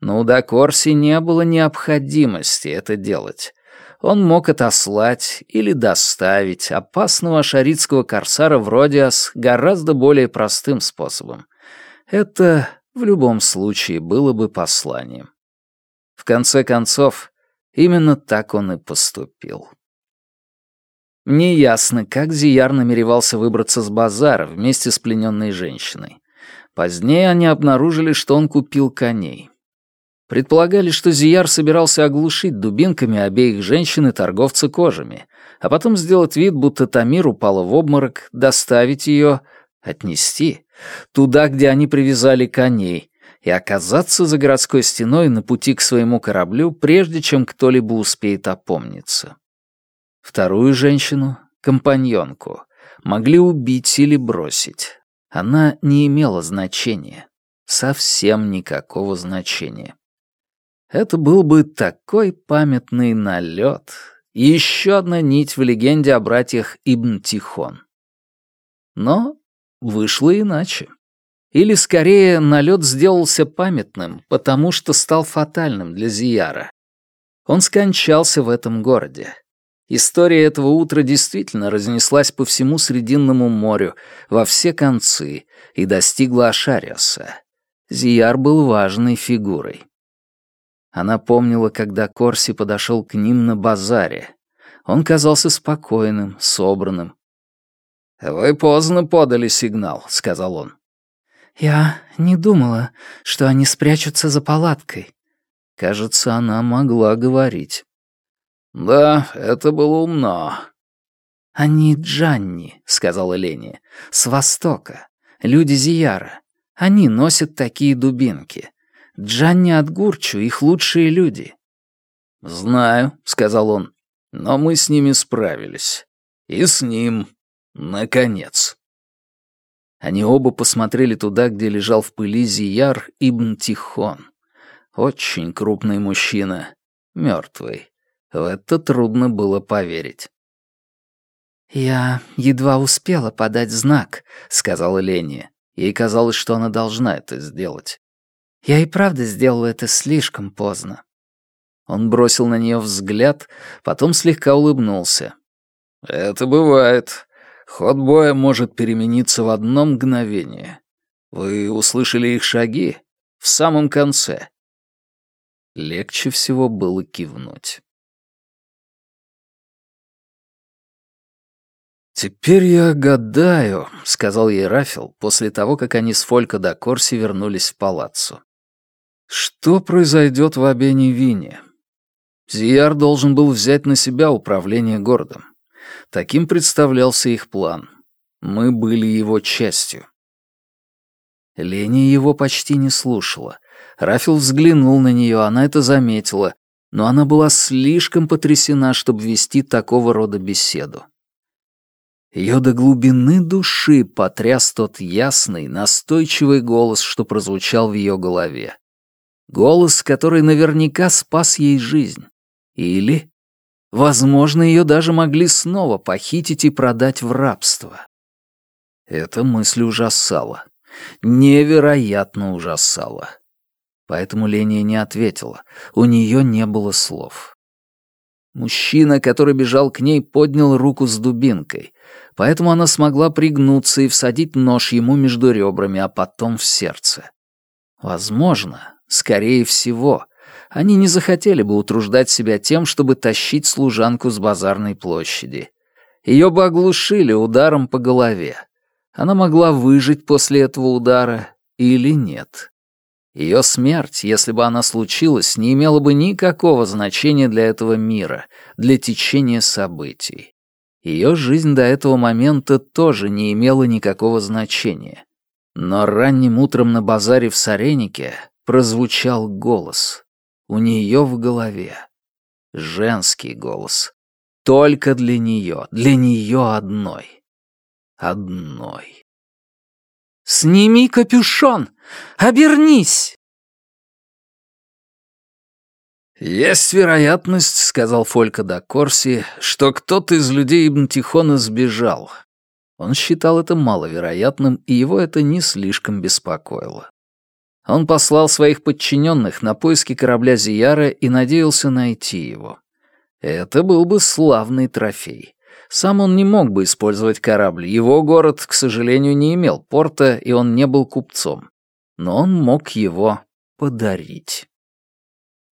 A: Но у Дакорси не было необходимости это делать он мог отослать или доставить опасного шаритского корсара в Родиас гораздо более простым способом. Это в любом случае было бы посланием. В конце концов, именно так он и поступил. Неясно, как Зияр намеревался выбраться с базара вместе с плененной женщиной. Позднее они обнаружили, что он купил коней. Предполагали, что Зияр собирался оглушить дубинками обеих женщин и торговца кожами, а потом сделать вид, будто Тамир упала в обморок, доставить ее, отнести, туда, где они привязали коней, и оказаться за городской стеной на пути к своему кораблю, прежде чем кто-либо успеет опомниться. Вторую женщину, компаньонку, могли убить или бросить. Она не имела значения. Совсем никакого значения. Это был бы такой памятный налет. Еще одна нить в легенде о братьях Ибн Тихон. Но вышло иначе. Или, скорее, налет сделался памятным, потому что стал фатальным для Зияра. Он скончался в этом городе. История этого утра действительно разнеслась по всему Срединному морю, во все концы, и достигла Ашариоса. Зияр был важной фигурой. Она помнила, когда Корси подошел к ним на базаре. Он казался спокойным, собранным. «Вы поздно подали сигнал», — сказал он.
B: «Я не думала, что они спрячутся за палаткой».
A: Кажется, она могла говорить. «Да, это было умно».
B: «Они Джанни», — сказала Леня, — «с востока. Люди Зияра. Они носят такие дубинки. Джанни Отгурчу — их лучшие люди».
A: «Знаю», — сказал он, — «но мы с ними справились. И с ним, наконец». Они оба посмотрели туда, где лежал в пыли Зияр Ибн Тихон. Очень крупный мужчина, мертвый. В это трудно было поверить.
B: «Я едва успела подать знак», — сказала Леня.
A: Ей казалось, что она должна это сделать.
B: Я и правда сделал это слишком поздно.
A: Он бросил на нее взгляд, потом слегка улыбнулся. «Это бывает. Ход боя может перемениться в одно мгновение. Вы услышали их шаги? В самом конце». Легче всего было кивнуть. «Теперь я гадаю», — сказал ей Рафил после того, как они с Фолько до Корси вернулись в палаццо. Что произойдет в Абене-Вине? Зияр должен был взять на себя управление городом. Таким представлялся их план. Мы были его частью. Леня его почти не слушала. Рафил взглянул на нее, она это заметила, но она была слишком потрясена, чтобы вести такого рода беседу. Ее до глубины души потряс тот ясный, настойчивый голос, что прозвучал в ее голове. Голос, который наверняка спас ей жизнь. Или, возможно, ее даже могли снова похитить и продать в рабство. Эта мысль ужасала. Невероятно ужасала. Поэтому Леня не ответила. У нее не было слов. Мужчина, который бежал к ней, поднял руку с дубинкой. Поэтому она смогла пригнуться и всадить нож ему между ребрами, а потом в сердце. Возможно, Скорее всего, они не захотели бы утруждать себя тем, чтобы тащить служанку с базарной площади. Ее бы оглушили ударом по голове. Она могла выжить после этого удара или нет. Ее смерть, если бы она случилась, не имела бы никакого значения для этого мира, для течения событий. Ее жизнь до этого момента тоже не имела никакого значения. Но ранним утром на базаре в Саренике прозвучал голос. У нее в голове. Женский голос. Только для нее, для нее одной. Одной.
C: «Сними капюшон! Обернись!»
A: «Есть вероятность, — сказал Фолька да Корси, — что кто-то из людей Ибн Тихона сбежал. Он считал это маловероятным, и его это не слишком беспокоило. Он послал своих подчиненных на поиски корабля Зияра и надеялся найти его. Это был бы славный трофей. Сам он не мог бы использовать корабль, его город, к сожалению, не имел порта, и он не был купцом. Но он мог его подарить.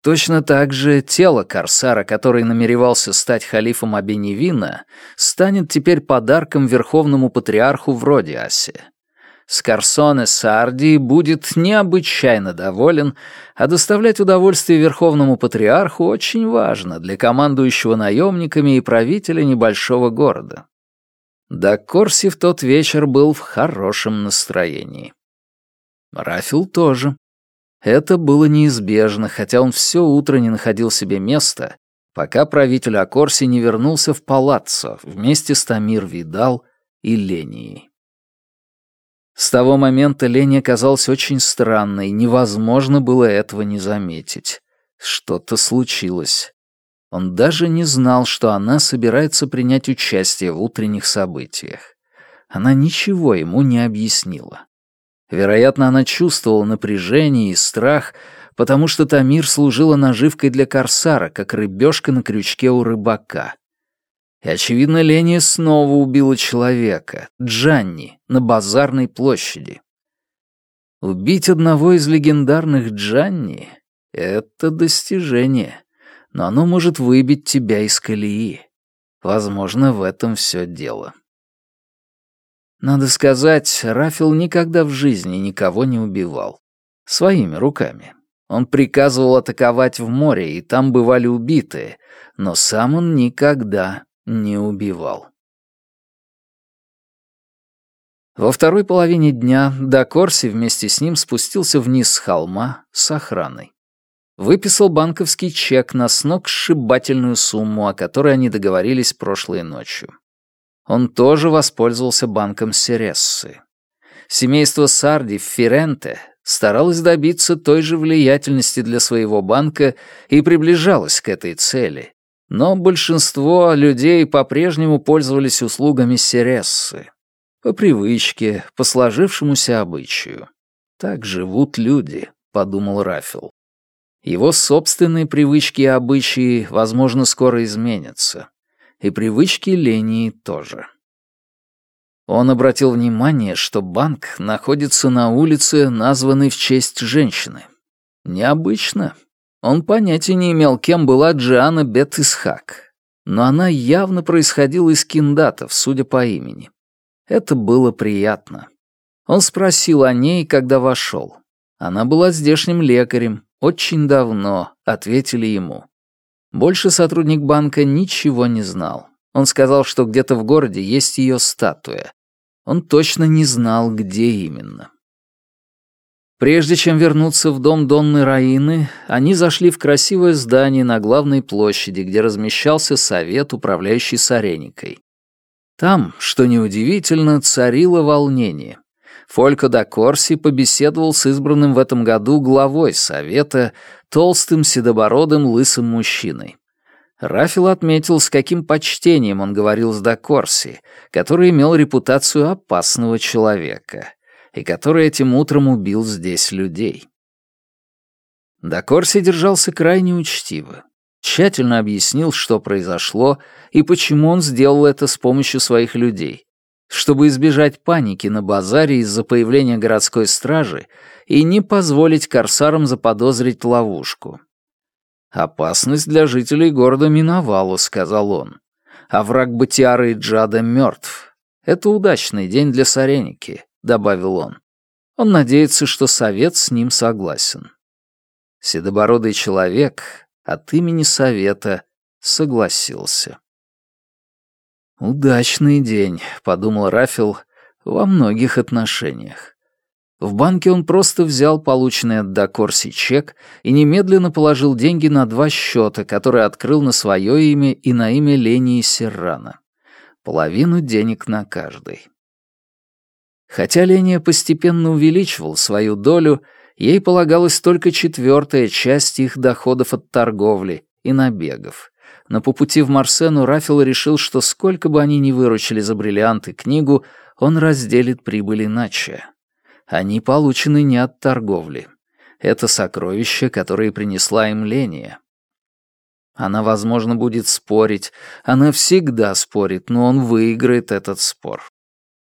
A: Точно так же тело Корсара, который намеревался стать халифом Абеневина, станет теперь подарком Верховному Патриарху в Родиасе. Скарсоне Сарди будет необычайно доволен, а доставлять удовольствие Верховному Патриарху очень важно для командующего наемниками и правителя небольшого города. Да Корси в тот вечер был в хорошем настроении. Рафил тоже. Это было неизбежно, хотя он все утро не находил себе места, пока правитель Акорси не вернулся в палаццо вместе с Тамир Видал и Ленией. С того момента Леня казалась очень странной, невозможно было этого не заметить. Что-то случилось. Он даже не знал, что она собирается принять участие в утренних событиях. Она ничего ему не объяснила. Вероятно, она чувствовала напряжение и страх, потому что Тамир служила наживкой для корсара, как рыбешка на крючке у рыбака. И, очевидно, Леня снова убила человека, Джанни, на базарной площади. Убить одного из легендарных Джанни — это достижение, но оно может выбить тебя из колеи. Возможно, в этом все дело. Надо сказать, Рафил никогда в жизни никого не убивал. Своими руками. Он приказывал атаковать в море, и там бывали убитые, но сам он никогда не убивал. Во второй половине дня Дакорси вместе с ним спустился вниз с холма с охраной. Выписал банковский чек на сногсшибательную сумму, о которой они договорились прошлой ночью он тоже воспользовался банком Серессы. Семейство Сарди в Ференте старалось добиться той же влиятельности для своего банка и приближалось к этой цели. Но большинство людей по-прежнему пользовались услугами Серессы. По привычке, по сложившемуся обычаю. Так живут люди, подумал Рафил. Его собственные привычки и обычаи, возможно, скоро изменятся и привычки Лении тоже. Он обратил внимание, что банк находится на улице, названной в честь женщины. Необычно. Он понятия не имел, кем была Джиана Бет-Исхак. Но она явно происходила из киндатов, судя по имени. Это было приятно. Он спросил о ней, когда вошел. Она была здешним лекарем, очень давно, ответили ему. Больше сотрудник банка ничего не знал. Он сказал, что где-то в городе есть ее статуя. Он точно не знал, где именно. Прежде чем вернуться в дом Донны Раины, они зашли в красивое здание на главной площади, где размещался совет, управляющий Сареникой. Там, что неудивительно, царило волнение. Фолько да Корси побеседовал с избранным в этом году главой совета, толстым, седобородым, лысым мужчиной. Рафил отметил, с каким почтением он говорил с Дакорси, который имел репутацию опасного человека и который этим утром убил здесь людей. Дакорси держался крайне учтиво, тщательно объяснил, что произошло и почему он сделал это с помощью своих людей, чтобы избежать паники на базаре из-за появления городской стражи и не позволить корсарам заподозрить ловушку. «Опасность для жителей города миновала», — сказал он. «А враг Батиара и Джада мертв. Это удачный день для Сареники», — добавил он. Он надеется, что совет с ним согласен. Седобородый человек от имени совета согласился. «Удачный день», — подумал Рафил, — «во многих отношениях». В банке он просто взял полученный от Дакорси чек и немедленно положил деньги на два счета, которые открыл на свое имя и на имя Лении Серрана. Половину денег на каждый. Хотя Ления постепенно увеличивал свою долю, ей полагалась только четвертая часть их доходов от торговли и набегов. Но по пути в Марсену Рафил решил, что сколько бы они ни выручили за бриллианты книгу, он разделит прибыль иначе. Они получены не от торговли. Это сокровища, которые принесла им Ления. Она, возможно, будет спорить. Она всегда спорит, но он выиграет этот спор.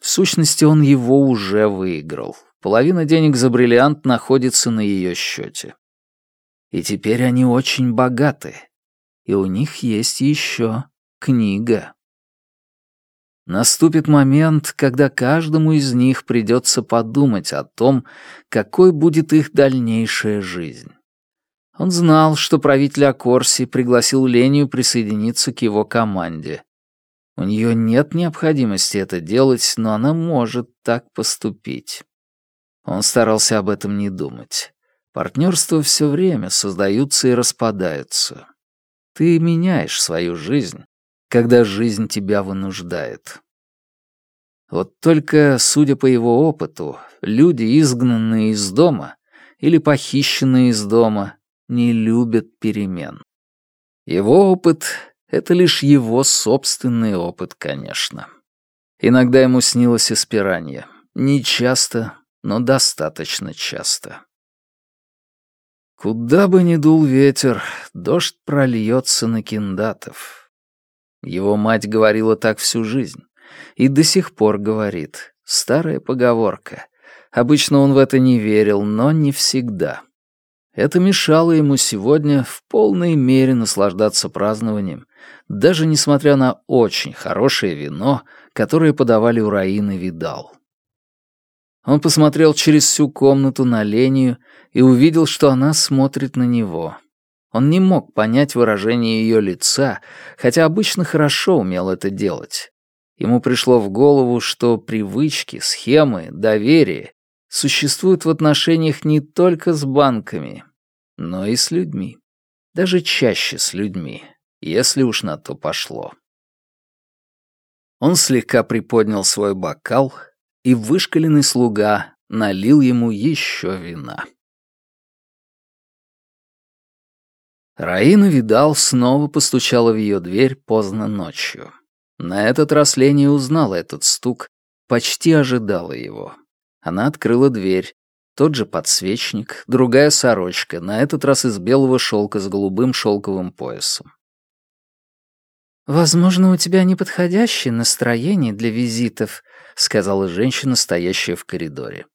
A: В сущности, он его уже выиграл. Половина денег за бриллиант находится на ее счете. И теперь они очень богаты. И у них есть еще книга. Наступит момент, когда каждому из них придется подумать о том, какой будет их дальнейшая жизнь. Он знал, что правитель Акорси пригласил Лению присоединиться к его команде. У нее нет необходимости это делать, но она может так поступить. Он старался об этом не думать. Партнерства все время создаются и распадаются. Ты меняешь свою жизнь, когда жизнь тебя вынуждает. Вот только, судя по его опыту, люди, изгнанные из дома или похищенные из дома, не любят перемен. Его опыт — это лишь его собственный опыт, конечно. Иногда ему снилось испирание. Не часто, но достаточно часто. Куда бы ни дул ветер, дождь прольется на киндатов. Его мать говорила так всю жизнь. И до сих пор говорит. Старая поговорка. Обычно он в это не верил, но не всегда. Это мешало ему сегодня в полной мере наслаждаться празднованием, даже несмотря на очень хорошее вино, которое подавали у Раины Видал. Он посмотрел через всю комнату на Лению и увидел, что она смотрит на него. Он не мог понять выражение ее лица, хотя обычно хорошо умел это делать. Ему пришло в голову, что привычки, схемы, доверие существуют в отношениях не только с банками, но и с людьми. Даже чаще с людьми, если уж на то пошло. Он слегка приподнял свой бокал, и вышкаленный слуга налил ему еще вина. Раина Видал снова постучала в ее дверь поздно ночью. На этот раз Леня узнала этот стук, почти ожидала его. Она открыла дверь. Тот же подсвечник, другая сорочка, на этот раз из белого шелка с голубым шелковым поясом.
B: «Возможно, у тебя неподходящее настроение для визитов», — сказала женщина, стоящая в коридоре.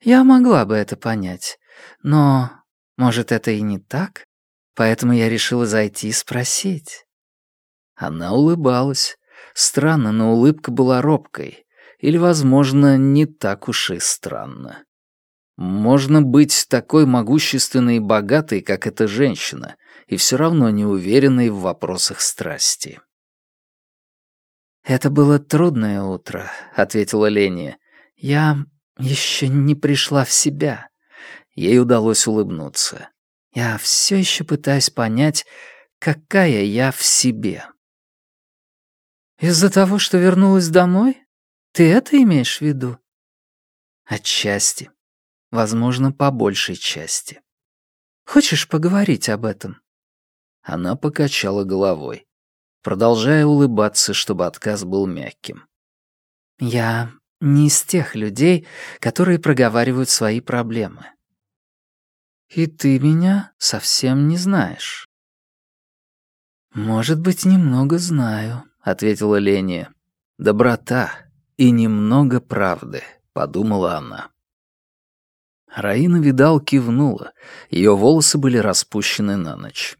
B: «Я могла бы это понять, но, может, это и не так?» Поэтому я решила зайти и спросить.
A: Она улыбалась. Странно, но улыбка была робкой. Или, возможно, не так уж и странно. Можно быть такой могущественной и богатой, как эта женщина, и все равно не уверенной в вопросах страсти.
B: «Это было трудное утро», — ответила Леня. «Я еще не пришла в себя».
A: Ей удалось улыбнуться.
B: Я все еще пытаюсь понять, какая я в себе. Из-за того, что вернулась домой? Ты это имеешь в виду? Отчасти. Возможно, по большей части. Хочешь поговорить об этом?
A: Она покачала головой, продолжая улыбаться, чтобы отказ был мягким.
B: Я не из тех людей, которые проговаривают свои проблемы. И ты меня совсем не знаешь. Может быть, немного знаю, ответила Леня.
A: Доброта и немного правды, подумала она. Раина Видал кивнула, ее волосы были распущены на ночь.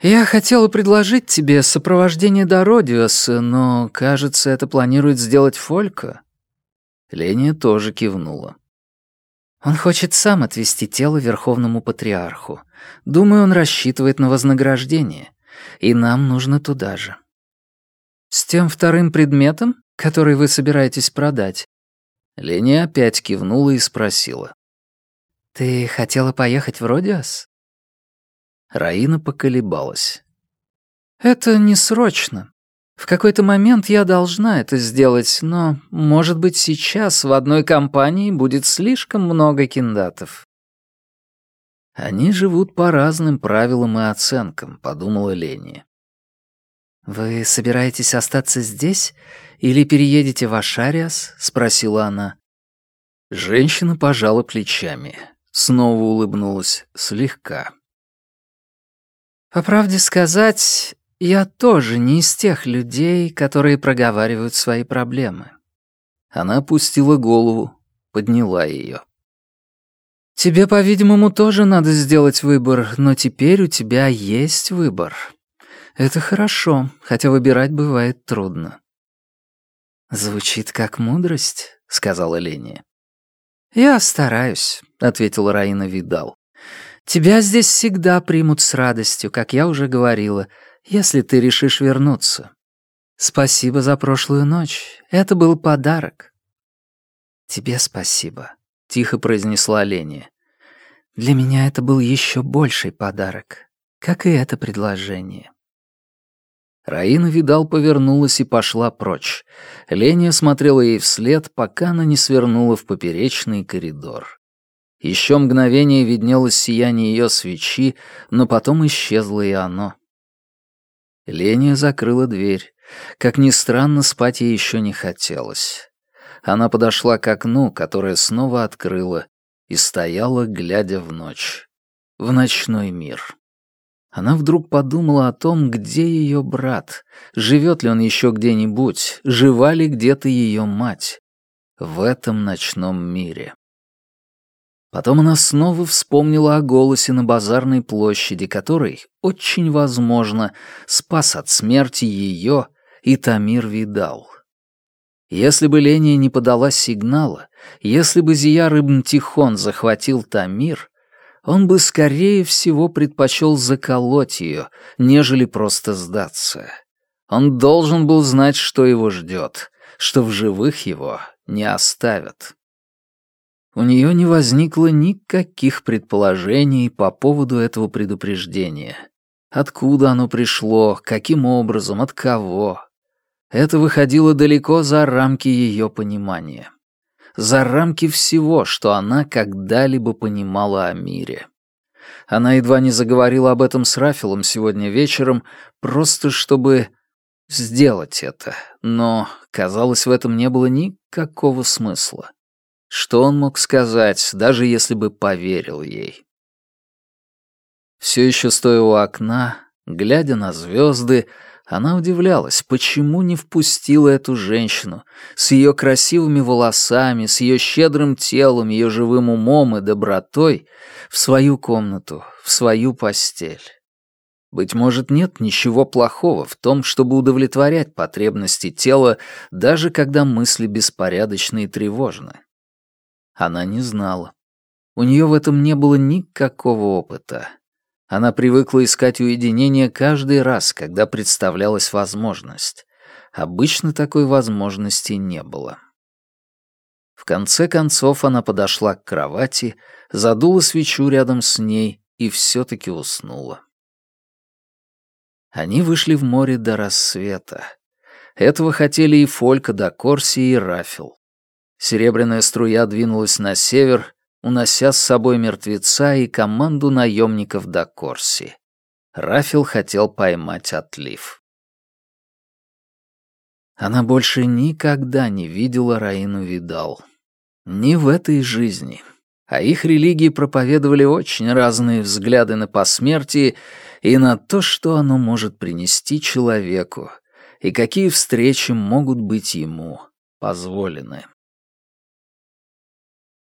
B: «Я хотела предложить тебе сопровождение до Родиоса, но, кажется, это планирует сделать Фолька».
A: Леня тоже кивнула.
B: «Он хочет сам отвезти тело Верховному Патриарху. Думаю, он рассчитывает на вознаграждение. И нам нужно туда же». «С тем вторым предметом, который вы собираетесь продать?»
A: Леня опять кивнула и спросила.
B: «Ты хотела поехать в Родиос?»
A: Раина поколебалась.
B: «Это не срочно. В какой-то момент я должна это сделать, но, может быть, сейчас в одной компании будет слишком много киндатов».
A: «Они живут по разным правилам и оценкам», — подумала Лени.
B: «Вы собираетесь остаться здесь или переедете в Ашариас?» — спросила она.
A: Женщина пожала плечами, снова улыбнулась слегка.
B: По правде сказать, я тоже не из тех людей, которые проговаривают свои проблемы.
A: Она опустила голову, подняла ее.
B: Тебе, по-видимому, тоже надо сделать выбор, но теперь у тебя есть выбор. Это хорошо, хотя выбирать бывает трудно. Звучит как мудрость, сказала Леня. Я стараюсь, ответила Раина Видал. Тебя здесь всегда примут с радостью, как я уже говорила, если ты решишь вернуться. Спасибо за прошлую ночь. Это был подарок. Тебе спасибо, тихо произнесла Леня. Для меня это был еще больший подарок, как и это предложение.
A: Раина Видал повернулась и пошла прочь. Леня смотрела ей вслед, пока она не свернула в поперечный коридор. Еще мгновение виднелось сияние ее свечи, но потом исчезло и оно. Леня закрыла дверь. Как ни странно, спать ей еще не хотелось. Она подошла к окну, которое снова открыла, и стояла, глядя в ночь. В ночной мир. Она вдруг подумала о том, где ее брат, живет ли он еще где-нибудь, жива ли где-то ее мать. В этом ночном мире. Потом она снова вспомнила о голосе на базарной площади, который, очень возможно, спас от смерти ее и Тамир видал. Если бы Леня не подала сигнала, если бы Зияр Ибн Тихон захватил Тамир, он бы, скорее всего, предпочел заколоть ее, нежели просто сдаться. Он должен был знать, что его ждет, что в живых его не оставят. У нее не возникло никаких предположений по поводу этого предупреждения. Откуда оно пришло, каким образом, от кого. Это выходило далеко за рамки ее понимания. За рамки всего, что она когда-либо понимала о мире. Она едва не заговорила об этом с Рафилом сегодня вечером, просто чтобы сделать это, но, казалось, в этом не было никакого смысла. Что он мог сказать, даже если бы поверил ей? Все еще стоя у окна, глядя на звезды, она удивлялась, почему не впустила эту женщину с ее красивыми волосами, с ее щедрым телом, ее живым умом и добротой в свою комнату, в свою постель. Быть может, нет ничего плохого в том, чтобы удовлетворять потребности тела, даже когда мысли беспорядочны и тревожны. Она не знала. У нее в этом не было никакого опыта. Она привыкла искать уединение каждый раз, когда представлялась возможность. Обычно такой возможности не было. В конце концов она подошла к кровати, задула свечу рядом с ней и все-таки уснула. Они вышли в море до рассвета. Этого хотели и Фолька до Корси, и Рафил. Серебряная струя двинулась на север, унося с собой мертвеца и команду наемников до Корси. Рафил хотел поймать отлив. Она больше никогда не видела Раину Видал. Ни в этой жизни. А их религии проповедовали очень разные взгляды на посмертие и на то, что оно может принести человеку, и какие встречи могут быть ему позволены.